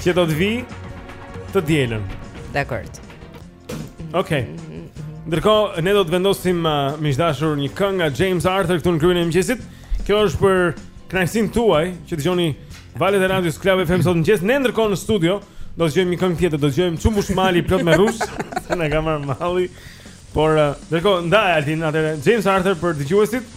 Që do të vi të dielën. Dakor. Okej. Okay. Ndërkohë ne do të vendosim uh, miq të dashur një këngë nga James Arthur këtu në krye e mëngjesit. Kjo është për kënaqësinë tuaj që dëgjoni valët e radios Club FM sot në mëngjes. Ne ndërkohë në studio do të dëgjojmë një këngë tjetër, do të dëgjojmë Ç'u mbush mali plot me rrush, se na ka marr malli. Por uh, ndërkohë ndaj Altin atë James Arthur për dëgjuesit.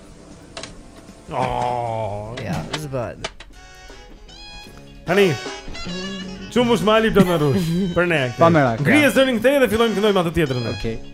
Oh, ja, zbad. Tani. Ç'u mbush mali plot me rrush. Për ne. Pa merak. Grije zërin këtej dhe fillojmë e këndojmë atë tjetrën. Okej. Okay.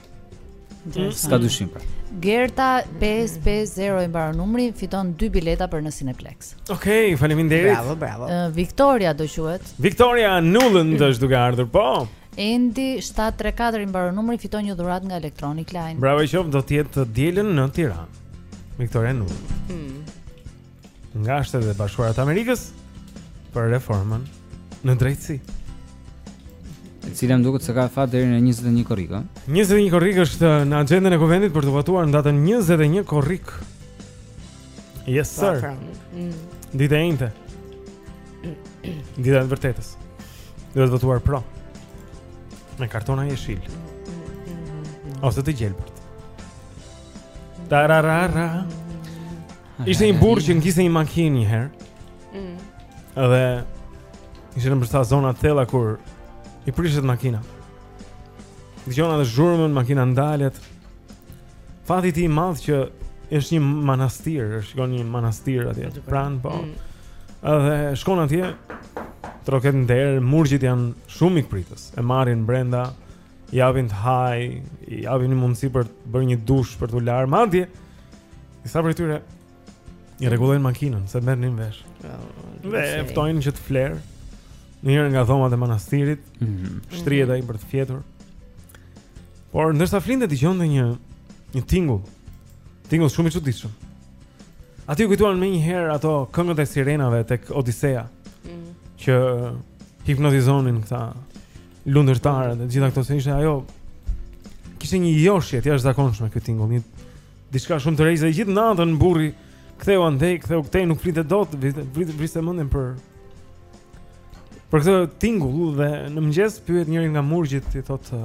S'ka dyshim pra. Gerta 550 i mbaron numri, fiton 2 bileta për në Cineplexx. Okej, okay, faleminderit. Bravo, bravo. Uh, Victoria do quhet. Victoria Nuland është duke ardhur, po. Endi 734 i mbaron numri, fiton një dhuratë nga Electronic Line. Bravo i qoftë, do të jetë të dielën në Tiranë. Victoria Nuland. Hmm. nga shtetet e bashkuara të Amerikës për reformën në drejtësi. E cila më duket se ka afat deri në 21 korrik, ë? 21 korrik është në axhendën e kuvendit për t'u votuar në datën 21 korrik. Yes sir. Pra, mm. Ditë e enjte. Dita e së vërtetës. Duhet votuar pro. Me kartona jeshil. Ose të gjelbërt. Tararara. Ishte një burrë që ngiste një makinë një herë. Mm. Dhe ishte nëpër ca zona të thella kur i prishet makina. Dëgjon atë zhurmën, makina ndalet. Fati i tij i madh që është një manastir, është shkon një manastir atje pranë, po. Mm. Dhe shkon atje troket në derë, murgjit janë shumë mikpritës. E marrin brenda, i japin të hajë, i japin mundësi për të bërë një dush për t'u larë madje. Disa prej tyre i rregullojnë makinën, se merrnin vesh. Po, Dhe e ftojnë që të flerë në njërën nga dhomat e manastirit, Mhm. shtrihet ai për të fjetur. Por ndërsa flinte dëgjonte një një tingull. Tingull shumë i çuditshëm. Atij iu kujtuan menjëherë ato këngët e sirenave tek Odisea Mm. që hipnotizonin këta lundërtarët e gjitha këto se ishte ajo kishte një joshje të jashtëzakonshme ky tingull, një Diçka shumë tërheqëse, gjithë natën burri ktheu andej, ktheu këtej, nuk flinte dot, vriste vriste mendjen për për këtë tingull dhe në mëngjes pyet njërin nga murgjit, i thotë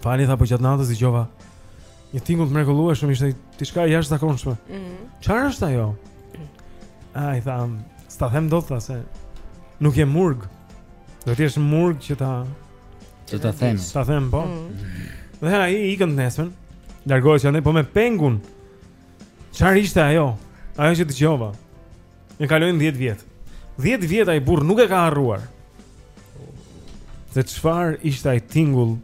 Më fal tha po gjatë natës dëgjova një tingull të mrekullueshëm, ishte diçka e jashtëzakonshme. Mhm. Çfarë mm. është ajo? Ai tha, s'ta them dot tha se nuk je murg. Duhet të jesh murg që ta Që ta them. Ta them po. Mm. Dhe ai ikën të nesërmen. Largohet që andej po me pengun. Çfarë ishte ajo? Ajo që dëgjova. E kalojnë 10 vjet. 10 vjet ai burrë nuk e ka harruar. Se çfarë ishte ai tingull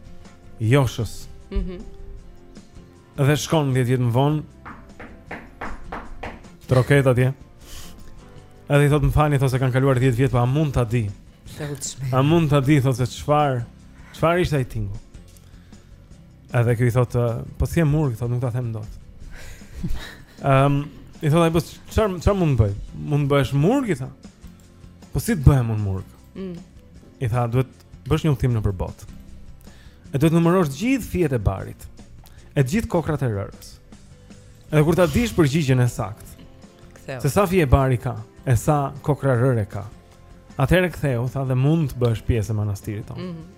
joshës? Mhm. Mm Dhe shkon dhjetë vjet më vonë. Troket atje. Edhe i thotë më falni, thotë se kanë kaluar 10 vjet, pa po mund ta di. A mund ta di thotë se çfarë? Çfarë ishte ai tingull? Edhe ky i thotë, po s'je murg, thotë nuk ta them dot. Ehm, um, i thotë ai po çfarë çfarë mund të bëj? Mund të bëhesh murg, i tha. Po si të bëhem unë murg? Mm. I tha duhet Të bësh një udhëtim nëpër botë. E duhet të numërosh të gjithë fijet e barit. E të gjithë kokrrat e rërës. Edhe kur ta dish përgjigjen e saktë. Kthehu. Se sa fije bari ka, e sa kokrra rëre ka. Atëherë kthehu, tha dhe mund të bëhesh pjesë e manastirit tonë. Mm -hmm.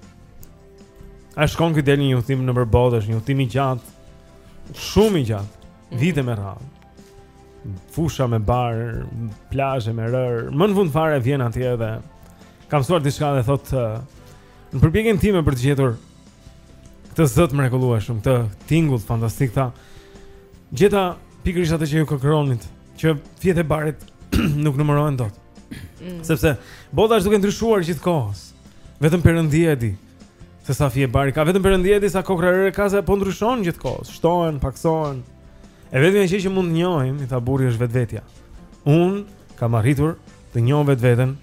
A shkon ky del në një udhëtim nëpër botë, është një udhëtim i gjatë. Shumë i gjatë. Mm -hmm. Vite me radhë. fusha me bar, plazhe me rërë. Më në fund fare vjen atje edhe kam mësuar diçka i thotë në përpjekjen time për të gjetur këtë zë të mrekullueshëm, këtë tingull fantastik tha. Gjeta pikërisht atë që ju kërkonit, që fijet e barit nuk numërohen dot. Mm. Sepse bota është duke ndryshuar gjithë kohës. Vetëm Perëndia e di. Se sa fije bari ka vetëm Perëndia e di sa kokrra rërë ka se po ndryshon gjithë kohës, shtohen, pakësohen. E vetmja gjë që mund të njohim, i tha burri është vetvetja. Unë kam arritur të njoh vetveten,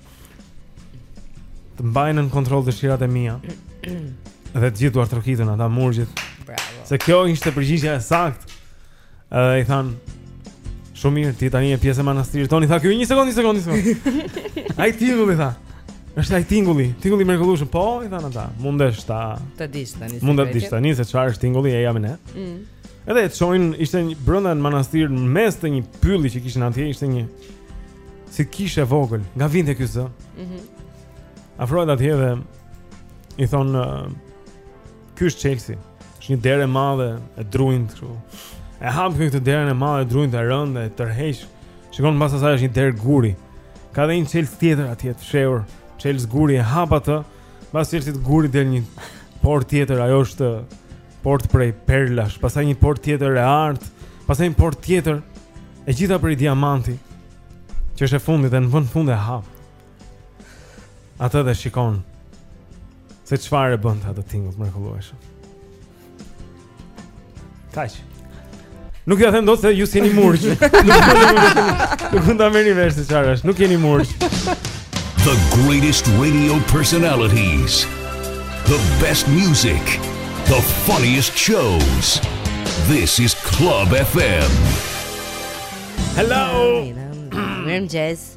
të mbaj nën kontroll dëshirat e mia, dhe të gjithë duartrokitën, ata murgjit. Bravo. Se kjo ishte përgjigjja e saktë. Edhe i thanë Shumë mirë, ti tani je pjesë e manastirit tonë tha, ky një sekondë, një sekondë, një sekondë Ai tingulli tha është ai tingulli, tingulli i mrekullueshëm. Po, i thanë ata, mundesh ta ta dish tani. Mund ta dish tani se çfarë është tingulli e jam ne. Mm. Edhe e çojnë, ishte një brenda në manastir në mes të një pylli që kishin atje, ishte një si kishë e vogël. Nga vinte ky zë? Mhm. Mm Afrohet atje dhe i thonë Ky është çelësi. Është një derë e madhe, e drunjtë kështu. E hap këtë derën e madhe, të drunjtë, të rëndë, e tërheq. Shikon mbas asaj është një derë guri. Ka dhe një çelës tjetër atje të fshehur. Çelës guri e hap atë. Mbas çelësit të gurit del një portë tjetër, ajo është portë prej perlash, pastaj një portë tjetër e artë, pastaj një portë tjetër e gjitha prej diamanti. Që është e fundit, e në fund fund e hap. Atë dhe shikon Se çfarë e bënte atë tingull të mrekullueshëm. Kaq Nuk jua them dot se ju s'jeni murgj Nuk mund ta merrni vesh se çfarë është Nuk jeni murgj The greatest radio personalities The best music The funniest shows This is Club FM Hello Mirëmëngjes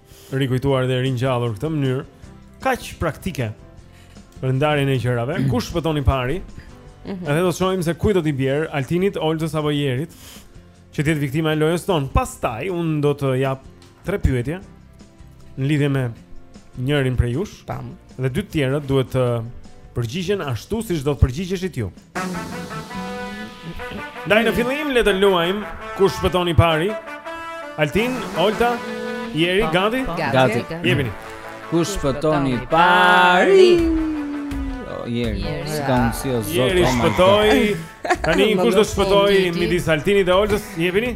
rikujtuar dhe ringjallur këtë mënyrë kaq praktike për ndarjen e gjërave. Mm. Kush shpëton i pari? Mm -hmm. Edhe do të shohim se kujt do t'i bjerë, Altinit, Oltës apo Jerit, që të jetë viktima e lojës tonë. Pastaj, unë do të jap tre pyetje në lidhje me njërin prej jush. Tamë. Dhe dy të tjerët duhet të përgjigjen ashtu siç do të përgjigjeshit ju. Ndaj në fillim le të luajmë kush shpëton i pari. Altin, Olta, Jeri, Gati? Gati. Jepini. Kush shpëton i pari? Jeri, s'kam si o zot. Jeri oh shpëtoi. Tani kush do shpëtojë midis Altinit dhe Oltës? Jepini.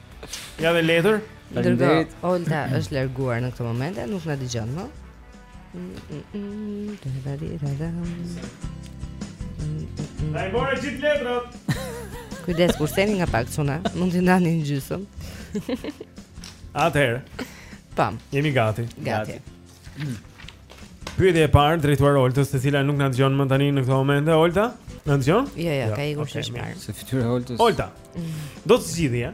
Ja dhe letër. Faleminderit. Olta është larguar në këtë moment, nuk na dëgjon më. Të vëri të dhëm. Ai mori gjithë letrat. Kujdes kur theni nga pak çuna, mund t'i ndani në gjysmë. Atëherë. Pam. Jemi gati. Gati. gati. Pyetja e parë drejtuar Oltës, e cila nuk na dëgjon më tani në këtë moment, Olta? Na dëgjon? Jo, jo, ka ikur okay, shpër. Se ç'fytyra e Oltës. Olta. Mm. Do të zgjidhje.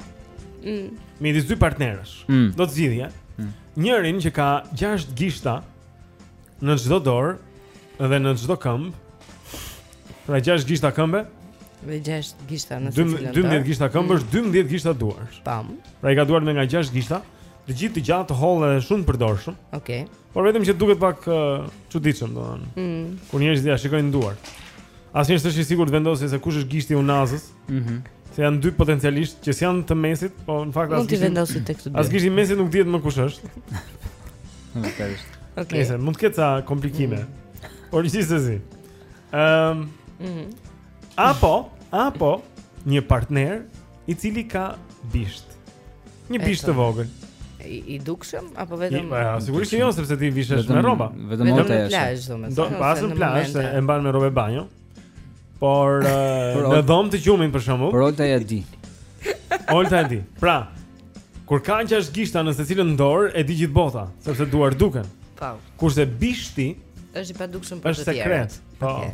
Mm. Midis dy partnerësh. Mm. Do të zgjidhje. Ja? Mm. Njërin që ka 6 gishta në çdo dorë dhe në çdo këmbë. Pra 6 gishta këmbë. Dhe 6 gishta në secilën dorë. 12 gishta këmbësh, 12 mm. gishta duarsh. Tam. Pra i ka duart me nga 6 gishta. Të gjithë të gjatë, të hollë dhe shumë të përdorshëm. Okej. Okay. Por vetëm që duket pak çuditshëm, uh, domethënë. Mm. Kur njerëzit ia shikojnë duart. Asnjëherë s'është i sigurt vendosi se kush është gishti i unazës. Mhm. Mm se janë dy potencialisht që s'janë të mesit, po në fakt asnjë. Mund të vendosi tek të dy. As gishti i mesit nuk dihet më kush është. Okej. Okay. Domethënë mund të ketë ca komplikime. Mm. Por gjithsesi. Ehm. Um, mm. Apo, apo një partner i cili ka bisht. Një bisht të vogël. I, i dukshëm apo vetëm Jo, sigurisht që jo sepse ti vishesh me rroba. Vetëm në plazh, domethënë. Jo, as në plazh se e mban me rroba banjo. Por në dhomë të gjumit për shembull. Por Olta ia di. Olta e di. Pra, kur ka gjashtë gishta në secilën dorë, e di gjithë bota, sepse duart duken. Po. Kurse bishti është i padukshëm për të tjerë. Është sekret. Po. Okay.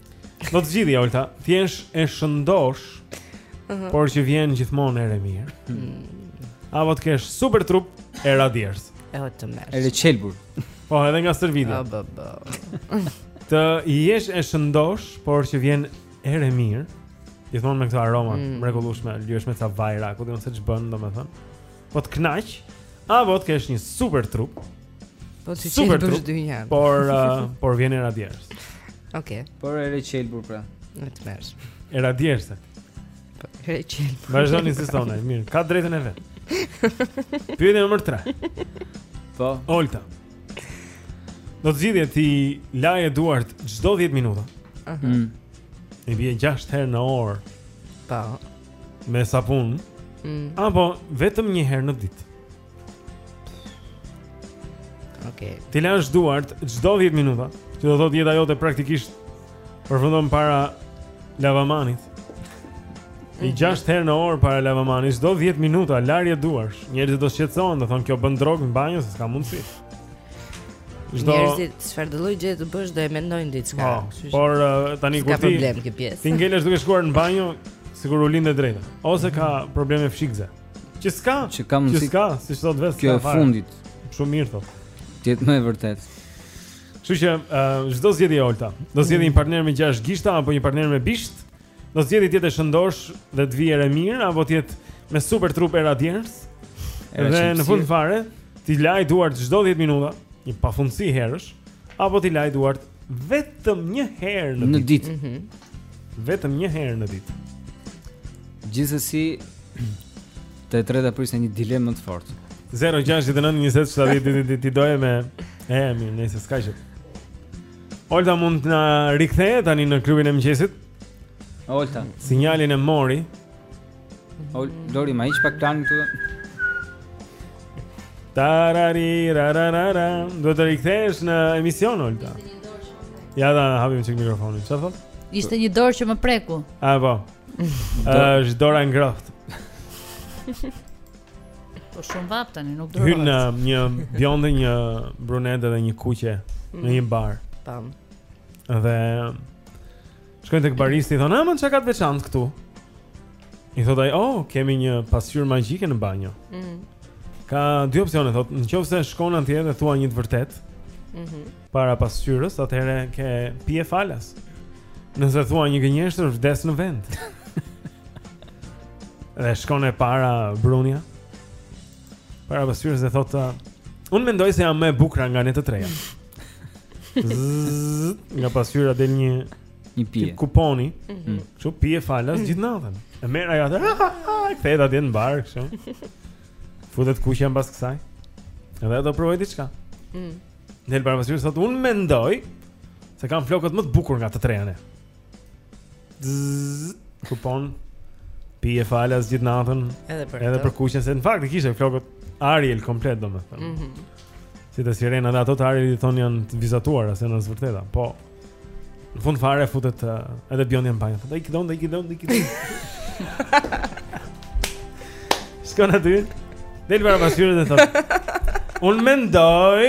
Do të zgjidhje Olta, të jesh e shëndoshë. Uh -huh. Por që vjen gjithmonë erë e mirë. Hmm. Apo të kesh super trup era djersë. E hot të mësh. Edhe qelbur. Po, edhe nga stërvitja. Ah, po, po. Të jesh e shëndoshë, por që vjen erë e mirë. Gjithmonë me këto aromat e mrekullueshme, lyhesh me ca vajra, ku di unë se ç'bën, domethënë. Po të kënaq. Apo të kesh një super trup. Po ti super trup. Dynjanë. Por uh, por vjen era djersë. Okej. Okay. Por era qelbur pra. Në të mërs. Era djersë. Po era qelbur. Vazhdoni si sonë, mirë. Ka të drejtën e vet. Pyetja nr. 3. Po. Olta. Do të zgjidhje t'i laje duart çdo 10 minuta. Ëh. Uh -huh. Mm. I bie 6 herë në orë. Po. me sapun, mm. apo vetëm një herë në ditë. Okej. Okay. T'i lash duart çdo 10 minuta. Që do thotë jeta jote praktikisht përfundon para lavamanit. I mhm. gjashtë herë në orë para lavamanit, çdo 10 minuta larje duarsh. Njerëzit do shqetësohen, do thonë kjo bën drogë në banjë, s'ka mundësi. Çdo njerëzit çfarëdo lloj gjëje të bësh do e mendojnë diçka. Po, por uh, tani kur ti problem kjo pjesë. Ti ngelesh duke shkuar në banjo, siguri lind e drejtë. Ose ka probleme fshikëze. Që s'ka, që ka mundësi s'ka, siç thotë vetë. Kjo e fundit. Shumë mirë thotë. Të jetë më e vërtetë. Kështu që uh, ç'do uh, zgjidhje Olta, do zgjidhni mm. një partner me gjashtë gishta apo një partner me bisht? Do zgjidhje të jetë e shëndoshë dhe të vijë erë mirë apo të jetë me super trup era djers. Edhe në fund fare, t'i lajë duart çdo 10 minuta, një pafundësi herësh, apo t'i lajë duart vetëm një herë në ditë. Në ditë. Mm -hmm. Vetëm një herë në ditë. Gjithsesi të treta prisë një dilemë më të fortë. 069 20 70 ti doje me e mirë, nëse s'ka gjë. Olta mund të na rikthehet tani në klubin e mëngjesit? Olta, sinjalin e mori. Ol, Lori, ma hiq pak planin këtu. Tarari rararara. Do të rikthesh në emision Olta. Ja ta hapim çik mikrofonin. Çfarë thotë? Ishte një dorë që më preku. A po. Është dora e ngrohtë. Po shumë vapë tani, nuk durohet. Hyjnë um, një bjonde, një brunete dhe një kuqe mm. në një mm. bar. Tam. Dhe um, shkojnë tek baristi i thonë, "A, ça ka të veçantë këtu?" I thotë ai, "Oh, kemi një pasqyrë magjike në banjo." Mm. Ka dy opsione, thotë, "Nëse shkon atje dhe thua një të vërtetë, mm -hmm. para pasqyrës, atëherë ke pije falas. Nëse thua një gënjeshtër vdes në vend. dhe shkon e para brunja. Para pasqyrës dhe thotë, "Unë mendoj se jam më e bukura nga ne të treja." Zzz, nga pasqyra del një një pije. Një kuponi. Mm -hmm. Që ke pije falas gjithë natën. E merr ajo atë. Kthehet atje në bar kështu. Futet kuqja mbas kësaj. Edhe do provoj diçka. Mm. Del para pasqyrës thotë unë mendoj se kam flokët më të bukur nga të treja ne. Kupon pije falas gjithë natën. Edhe për edhe për kuqen se në fakt i kishte flokët Ariel komplet domethënë. Mhm. Mm si te sirena dhe ato te Arieli thonë janë të vizatuara s'janë të vërteta. Po. Në fund fare futet uh, edhe bjondja në banjë. Ai kidon, ai kidon, ai kidon. Ska në ty? Del para pasqyrës dhe thotë. Unë mendoj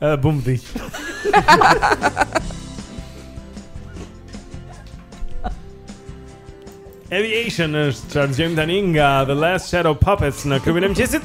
uh, bum vdiq. Aviation është çfarë dëgjojmë tani nga The Last Shadow Puppets në klubin e mëngjesit.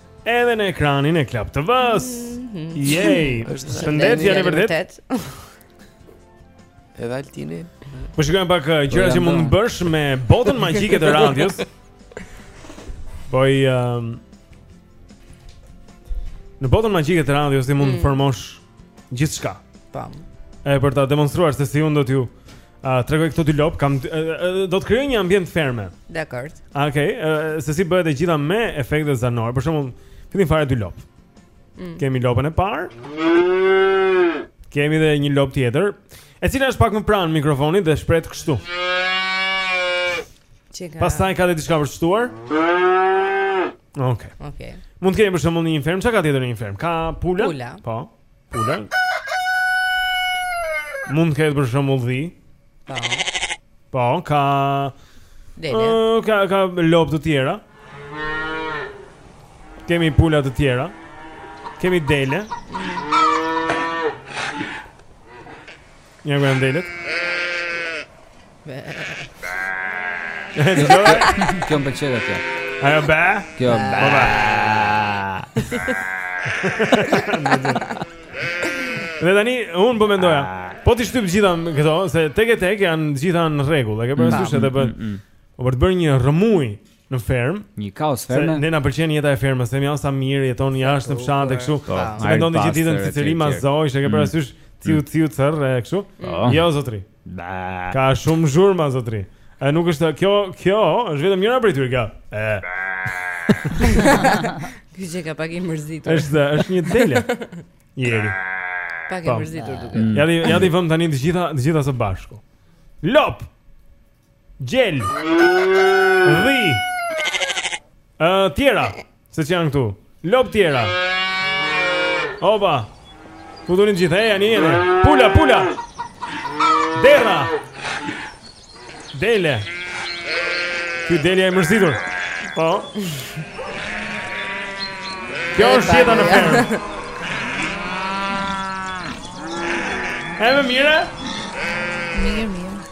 Edhe në ekranin e Club TV-së. Mhm. Yay! Është shëndet janë vërtet. Edhe Altini. Po shikojmë pak uh, gjëra po që mund të bësh me botën magjike të radios. Po, um, Në botën magjike të radios ti mund të mm. formosh gjithçka. Tam. E për ta demonstruar se si unë do t'ju uh, tregoj këto dy lopë, kam uh, uh, do të krijoj një ambient ferme. Dakord. Okej, okay, uh, se si bëhet e gjitha me efektet zanore. Për shembull, fillim fare dy lopë. Mm. Kemi lopën e parë. Kemi dhe një lopë tjetër, e cila është pak më pranë mikrofonit dhe shprehet kështu. Çeka. Pastaj ka dhe diçka për të shtuar. Okej. Okay. Okej. Okay. Mund të kemi për shembull në një fermë, çka ka tjetër në një fermë? Ka pula? Pula. Po. Pula. Mund të ketë për shembull dhi. Po. Po, ka Dele. Uh, ka ka lopë të tjera. Kemi pula të tjera. Kemi dele. Një gjemë delet. Kjo më pëlqeu atë. Ajo ba? Kjo ba. Po ba. Dhe tani unë po mendoja. Po t'i shtyp të gjitha këto se tek e tek janë të gjitha në rregull. E ke parasysh edhe bën. Mm, mm, mm. Po për të bërë një rrëmujë në fermë, një kaos ferme. Ne na pëlqen jeta e fermës, themi a sa mirë, jeton jashtë në fshat e kështu. Po, mendon se gjithë ditën rri me zogj, e ke parasysh, ciu ciu cërr e kështu. Jo zotri. Ka shumë zhurma zotri. A nuk është kjo, kjo është vetëm njëra prej tyre kjo. Ky qenka pak i mërzitur. Është është një dele. Jeri. Pak i po. mërzitur duket. Mm. Ja t'i ja t'i vëmë tani të gjitha të gjitha së bashku. Lopë. Gjel. Dhi. E tjera. Se ç'janë këtu Lopë të tjera Opa Ku u futën të gjitha E janë jene Pula, pula Dera Dele Kjo delja e mërzitur Po Kjo është jeta në fermë E me mirë Mirë, mirë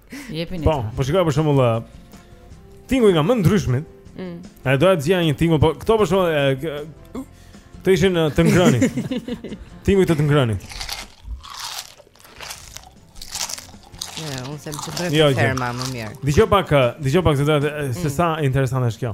Jepini. Po, po shikoja për shembull tinguj nga më ndryshmit. Mm. A doja të zgjidhja një tingull, po këto për shembull të ishin të ngrëni. tinguj të të ngrënit. Ja, unë them të bëj jo, jo. ferma më mirë. Dëgjoje pak, dëgjoje pak se do të shohësh sa interesante është kjo.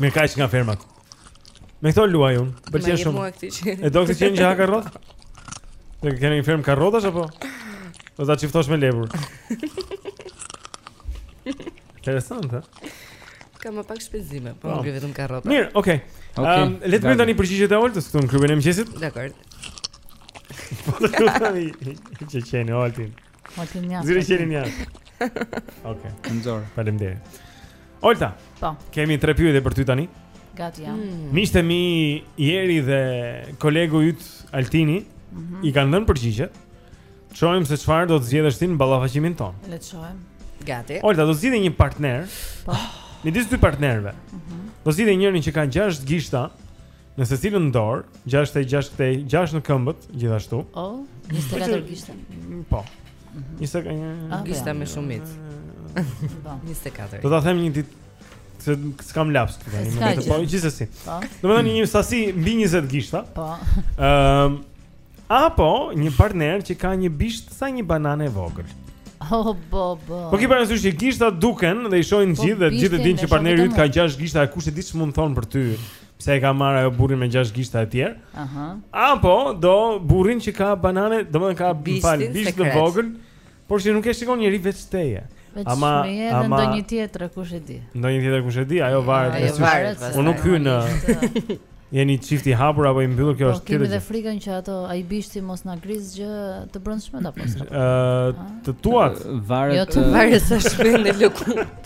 Me kaq nga ferma. Me këto luaj unë, pëlqen shumë. E do një qen që ha karrota? Do të keni një fermë karrotash apo? Do ta çiftosh me lepur. Interesante. Ka më pak shpenzime, po nuk po. e vetëm karrota. Mirë, okay. Okay. Um, le të bëjmë tani përgjigjet e Oltës këtu në klubin e mëngjesit. Dakord. Po të lutem i çeçeni Oltin. Martin Jas. Ziri qenin Jas. Okej. Nxor. Faleminderit. Olta. Po. Kemi tre pyetje për ty tani. Gati jam. Mm. Miku im Jeri dhe kolegu yt Altini mm -hmm. i kanë dhënë përgjigjet. Shohim se çfarë do të zgjedhësh ti në ballafaqimin tonë. Le të shohim. Gati. Olta do zgjidhni një partner. Po. Midis dy partnerëve. Mm -hmm. Do zgjidhni njërin që ka 6 gishta Në secilën dorë, 6 këtej, 6 këtej, 6 në këmbët, gjithashtu. Oh, 24 gishta. Mm, po. 24 mhm. ah, gishta më shumë. 24. Do ta them një ditë se s'kam laps këtu tani, më vetë po gjithsesi. Po. Domethënë një sasi mbi 20 gishta. Po. Ëm apo një partner që ka një bisht sa një banane e vogël. Oh, bo, bo. Po ki parasysh që gishtat duken dhe i shohin po, të gjithë dhe të gjithë e dinë që partneri yt ka 6 gishta e kush e di ç'mund të thonë për ty pse e ka marrë ajo burrin me gjashtë gishta e tjerë. Aha. Apo do burrin që ka banane, domethënë ka fal bisht të vogël, por që nuk e shikon njeri veç teje. Ama ama ndonjë tjetër kush e di. Ndonjë tjetër kush e di, ajo varet me sy. Unë nuk hyn në Jeni çift i hapur apo i mbyllur kjo po, është tjetër. Kemi dhe frikën që ato ai bishti mos na grizë gjë të brendshme apo s'ka. Ëh, të tuat varet. Jo, të varet sa shpejt e lëkund.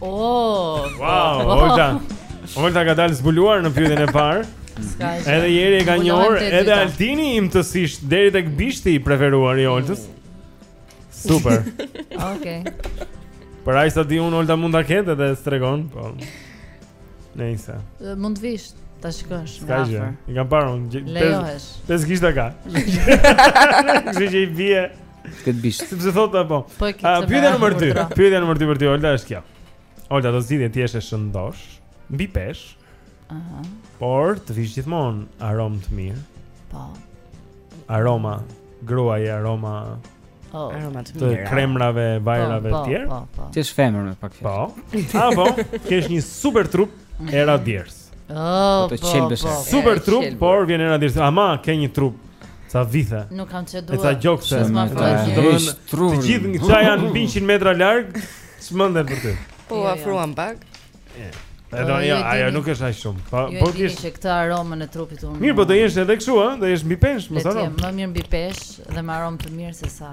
Oh, wow, oh. Olta. Olta ka dalë zbuluar në pyetjen e parë. Edhe Jeri e ka njohur, edhe Altini imtësisht deri tek bishti i preferuar i Oltës. Super. Okej. Por ai sa di un Olta mund ta ketë edhe stregon, po. Nëse. Mund të vish ta shikosh më afër. I kam parë un. Lejohesh. Pesë gishta ka. Gjë i bie. Këtë bisht. Sepse thotë apo. Po, pyetja nr. 2. Pyetja nr. 2 për ti Olta është kjo. Olta do zgjidhje të jesh e shëndoshë, mbi peshë. Aha. Por të vish gjithmonë aromë të mirë. Po. Aroma, gruaj aroma. Oh. Aroma të mira. Të kremrave, vajrave po, po, të tjerë. Po, po, po. Ti je femër me pak fjalë. Po. Apo, të kesh një super trup era djers. Oh, po të qelbësh. Po, po, po. Super trup, por vjen era djersë. Ama ke një trup ca vithe. Nuk kam ç'e dua. Ca gjokse. Të gjithë që janë 100 metra larg. Çmenden për ty. Po jo, jo. afruan pak. Edhe jo, ajo, ajo nuk është aq shumë. Po po ti që këtë aromën e trupit unë. Mirë, po do jesh edhe kështu, ëh, do jesh mbi peshë, më thënë. Më mirë mbi peshë dhe me aromë të mirë se sa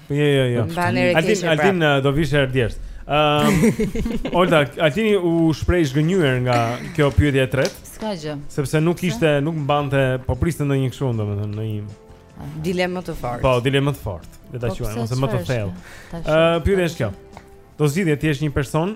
Po jo jo jo. Altin Altin do vish erë djers. Ëm ehm, Olta, Altini u shpreh i zhgënjyer nga kjo pyetje e tretë. S'ka gjë. Sepse nuk ishte, nuk mbante, po priste ndonjë kështu, domethënë ndonjë dilemë më të fortë. Po, dilemë më të fortë, le ta po, quajmë ose më të thellë. Ë, pyetja është kjo. Do zgjidhje të jesh një person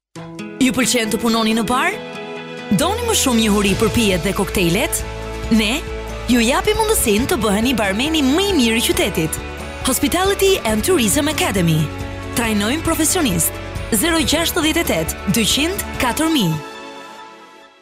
Ju pëlqen të punoni në bar? Doni më shumë njohuri për pijet dhe koktejlet? Ne ju japim mundësinë të bëheni barmeni më i mirë i qytetit. Hospitality and Tourism Academy. Trajnojmë profesionistë. 068 200 4000.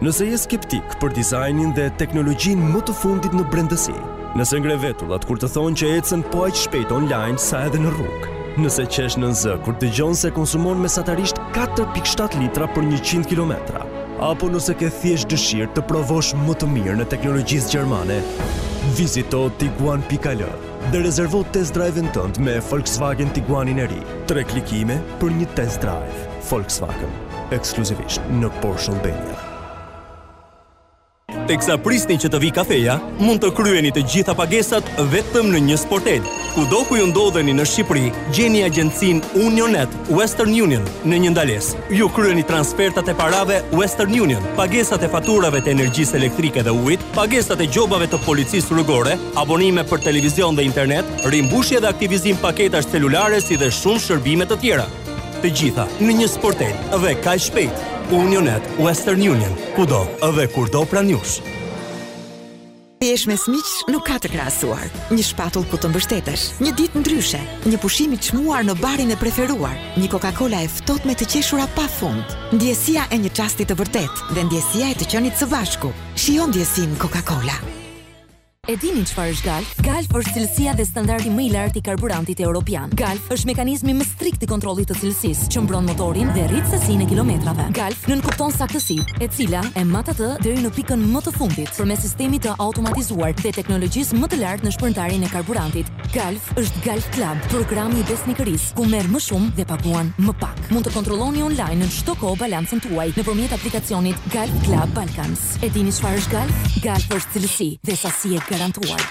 Nëse je skeptik për dizajnin dhe teknologjinë më të fundit në brendësi, nëse ngre vetullat kur të thonë që ecën po aq shpejt online sa edhe në rrugë, nëse qesh nën zë kur dëgjon se konsumon mesatarisht 4.7 litra për 100 kilometra, apo nëse ke thjesht dëshirë të provosh më të mirën e teknologjisë gjermane, vizito tiguan.al dhe rezervo test drive-in tënd me Volkswagen Tiguanin e ri. Tre klikime për një test drive. Volkswagen. Ekskluzivisht në Porsche Albania. Teksa prisni që të vijë kafeja, mund të kryeni të gjitha pagesat vetëm në një sportel. Kudo ku ju ndodheni në Shqipëri, gjeni agjencinë Unionet Western Union në një ndalesë. Ju kryeni transfertat e parave Western Union, pagesat e faturave të energjisë elektrike dhe ujit, pagesat e gjobave të policisë rrugore, abonime për televizion dhe internet, rimbushje dhe aktivizim paketash celulare si dhe shumë shërbime të tjera. Të gjitha në një sportel dhe kaq shpejt. Unionet Western Union, kudo dhe kurdo pranë jush. Të qeshësh mes miqsh nuk ka të krahasuar. Një shpatull ku të mbështetesh, një ditë ndryshe, një pushim i çmuar në barin e preferuar, një Coca-Cola e ftohtë me të qeshura pafund. Ndjesia e një çasti të vërtetë dhe ndjesia e të qenit së bashku. Shijo ndjesinë Coca-Cola. E dini çfarë është Gulf? Gulf është cilësia dhe standardi më i lartë i karburantit europian. Gulf është mekanizmi më strikt i kontrollit të cilësisë, që mbron motorin dhe rrit sasinë e kilometrave. Gulf nënkupton saktësi, e cila e mat atë deri në pikën më të fundit përmes sistemit të automatizuar dhe teknologjisë më të lartë në shpërndarjen e karburantit. Gulf është Gulf Club, programi i besnikërisë, ku merr më shumë dhe paguan më pak. Mund të kontrolloni online në çdo kohë balancën tuaj nëpërmjet aplikacionit Gulf Club Balkans. E dini çfarë është Gulf? Gulf është cilësi dhe sasi e garantuar.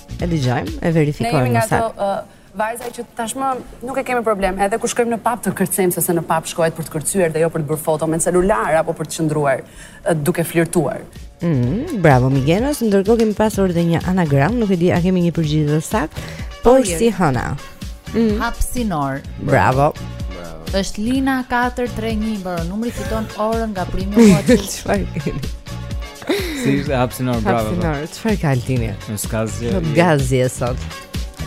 E dëgjojmë, e verifikojmë më sa. Vajza që tashmë nuk e kemi problem, edhe kur shkojmë në pub të kërcejmë sepse në pub shkohet për të kërcyer dhe jo për të bërë foto me celular apo për të qëndruar duke flirtuar. Mm, bravo Migenos, ndërkohë kemi pasur edhe një anagram, nuk e di a kemi një përgjigje të saktë, po, por si hëna. Mm. Hapësinor. Bravo. Është Lina 431, bro, numri fiton orën nga primi Hotel. Çfarë keni? Si ishte hapsinor, bravo. Hapsinor, çfarë ka Altini? Nuk ka gjë. Nuk ka gjë sot.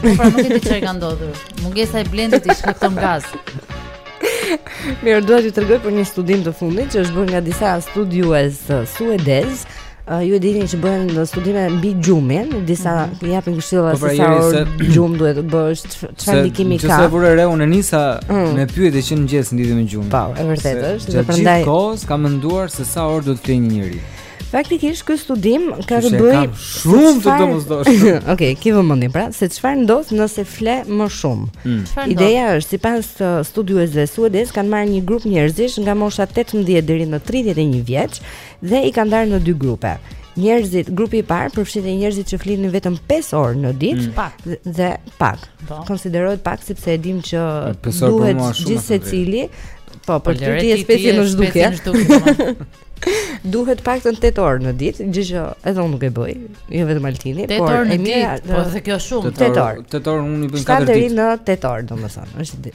Po pra nuk e di çfarë ka ndodhur. Mungesa e Blendit i shkakton gaz. Mirë, dua t'ju tregoj për një studim të fundit që është bërë nga disa studiues uh, suedezë. Uh, ju e dini që bëhen studime mbi gjumin, disa mm -hmm. japin këshilla po pra, se sa orë gjumë duhet të bësh, çfarë ndikimi ka. Nëse vure re unë nisa mm. me pyetje që në mëngjes ndihem me gjumë. Po, e vërtetë është. Dhe prandaj gjithë kohës kam menduar se sa orë duhet të flejë një njeri. Faktikisht ky studim ka të bëjë shumë të domosdoshëm. Okej, ki vëmendin pra se çfarë ndodh nëse fle më shumë. Mm. Ideja është sipas uh, studiuesve suedezë kanë marrë një grup njerëzish nga mosha 18 deri në 31 vjeç dhe i kanë ndarë në dy grupe. Njerëzit, grupi i parë përfshinte njerëzit që flinin vetëm 5 orë në ditë, mm. pak dhe pak. Po. Konsiderohet pak sepse e dim që duhet gjithsecili po për të dhënë specie në zhdukje. Duhet paktën 8 orë në ditë, gjë që edhe unë nuk e bëj, jo vetëm Altini, por e mira, po se kjo është shumë. 8 orë. 8 orë unë i bëj 4 ditë. Shtatë deri në 8 orë, domethënë, është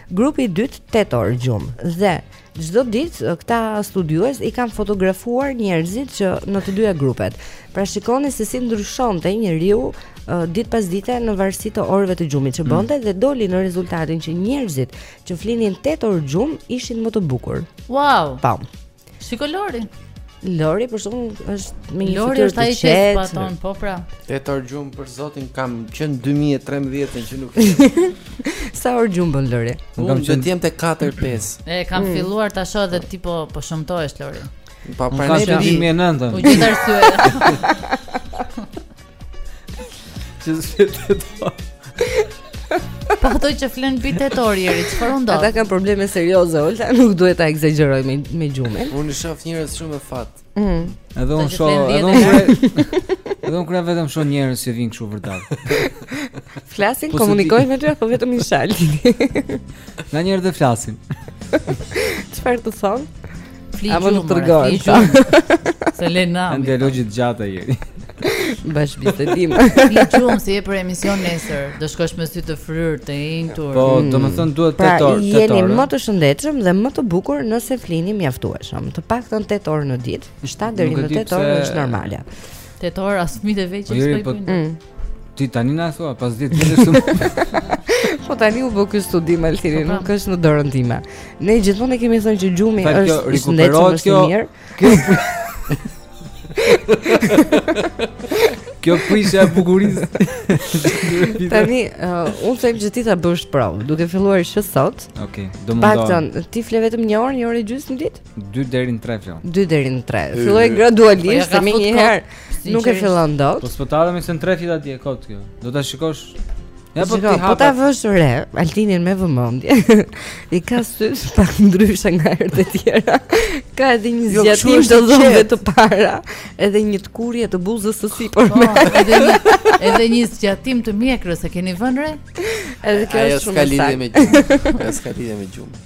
Grupi i dytë 8 orë gjumë dhe çdo ditë këta studiues i kanë fotografuar njerëzit që në të dyja grupet. Pra shikonin se si ndryshonte njeriu ditë pas dite në varësi të orëve të gjumit që mm. bënte mm. dhe doli në rezultatin që njerëzit që flinin 8 orë gjumë ishin më të bukur. Wow. Po. Shiko Lori. Lori për shkakun është me një Lori është ai që paton, po pra. Tetë orë gjumë për zotin kam që në 2013 që nuk e. Sa orë gjumë bën Lori? Unë kam qen të 4 5. E kam mm. filluar ta shoh dhe ti po shëmtohesh Lori. Po pra në 2009. U gjeta arsye. Që s'e të do. Po ata që flenë mbi tetë orë, Eri, çfarë u ndodh? Ata kanë probleme serioze, Olta, nuk duhet ta ekzagjerojnë me, me gjumin. Unë i shof njerëz shumë me fat mm. Edhe unë shof, edhe unë kur, edhe unë kur vetëm shof njerëz që vijnë kështu vërdallë. Flasin, po komunikojnë me ty apo vetëm i sheh? Nganjëherë dhe flasin. Çfarë të thonë? Fli gjumë, fli tregoj, gjumë. Se le na Në dialog të gjatë, Eri. Bashkëbisedim. Ti çohu se je për emision nesër. Do shkosh me sy të fryrë të enjtur. Po, mm. domethënë duhet pra, tetë orë, tetë orë. Jeni më të shëndetshëm dhe më të bukur nëse flini mjaftueshëm. Të paktën 8 orë në ditë, 7 deri në 8 orë është normale. 8 orë as fëmijët e vegjël po, s'po i po, bën. Mm. Ti tani na thua pas 10 vjetësh shumë. Po tani u bë ky studim Altini, po, po. nuk është në dorën time. Ne gjithmonë e kemi thënë që gjumi Fakt, është kjo, është i shëndetshëm, i mirë. Kjo Kjo prishja e bukurisë. Tani, uh, unë them që ti ta bësh provë, duke filluar që sot. Okej, okay, do mundohem. Paktën, ti fle vetëm një orë, një orë e gjysmë në ditë? 2 deri në 3 fjalë. 2 deri në 3. Filloi gradualisht po, me një herë. Nuk e fillon dot. Po s'po ta ve me sens 3 fjalë atje kot kjo. Do ta shikosh. Ja po ti hapa. Po ta vësh re, Altinin me vëmendje. I ka sytë pak ndryshe nga herët e tjera. Ka edhe një jo, zgjatim të dhëmbëve të para, edhe një tkurrje të buzës së sipërme. Po, edhe një edhe një zgjatim të mjekrës e keni vënë re? Edhe kjo është shumë e saktë. Ajo s'ka lidhje me gjumë. Ajo s'ka lidhje me gjumë.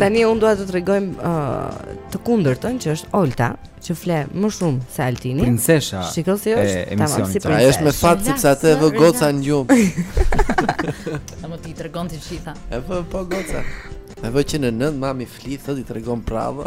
Tani unë dua të tregojmë uh, të kundërtën që është Olta, që fle më shumë se Altini. Princesha. Shikoje si është. E, tamam, si princesha. Ajo është me fat sepse atë e vë goca në gjumë. Sa më t'i tregon të gjitha. E vë po goca. E vë që në nëntë mami fli, thotë i tregon përralla.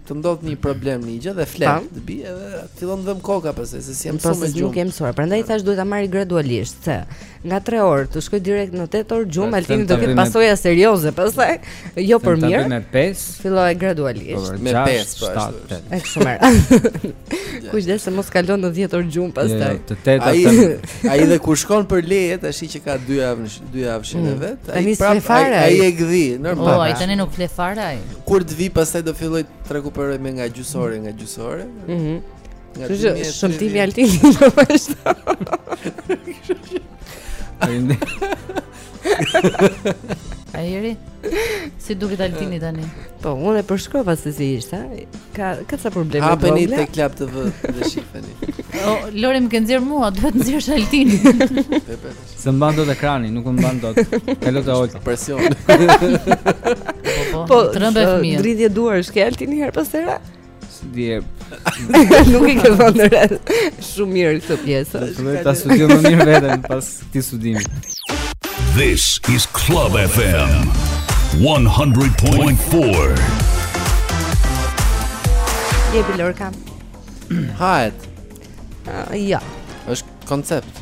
të ndodh një problem një gjë dhe flet të bi edhe fillon të dhemb koka pse s'jam mësuar me gjumë. Po s'jemi mësuar. Prandaj thashë duhet ta marrë gradualisht se nga 3 orë të shkoj direkt në 8 orë gjumë, Altini do të ketë pasoja serioze pastaj. Jo për mirë. Me 5. Filloje gradualisht. Po, me 5 po ashtu. Është shumë mirë. Kujdes se mos kalon në 10 orë gjumë pastaj. Jo, jo, te 8-ta. Ai dhe kur shkon për leje tashi që ka 2 javë në dy javëshin e mm. vet. Ai s'fle prapë, fare. Ai e gdhin, normal. Po, ai tani nuk fle fare ai. Kur të vi pastaj do filloj të rekuperoj me nga gjysore nga gjysore. Mhm. Kjo është shëmtimi i Altin në fakt. Ai ne. Ai eri. Si duket Altini tani? Po, unë e përshkrova se si ishte. Ka ca probleme me Hapeni te Club TV dhe shifeni. O Lori më ke nxjerrë mua, duhet të nxjerrësh Altinin. S'e mban dot ekrani, nuk e mban dot Kalo te Olta Presion Po, po, trembe fëmijë Po, dridhje duar a ka Altini herë pas here Dje Nuk i ke vënë re Shumë mirë këtë pjesë Do e studioj më mirë veten pas këtij studimi This is Club FM 100.4 Jepi Lorka Hajt uh, Ja është koncept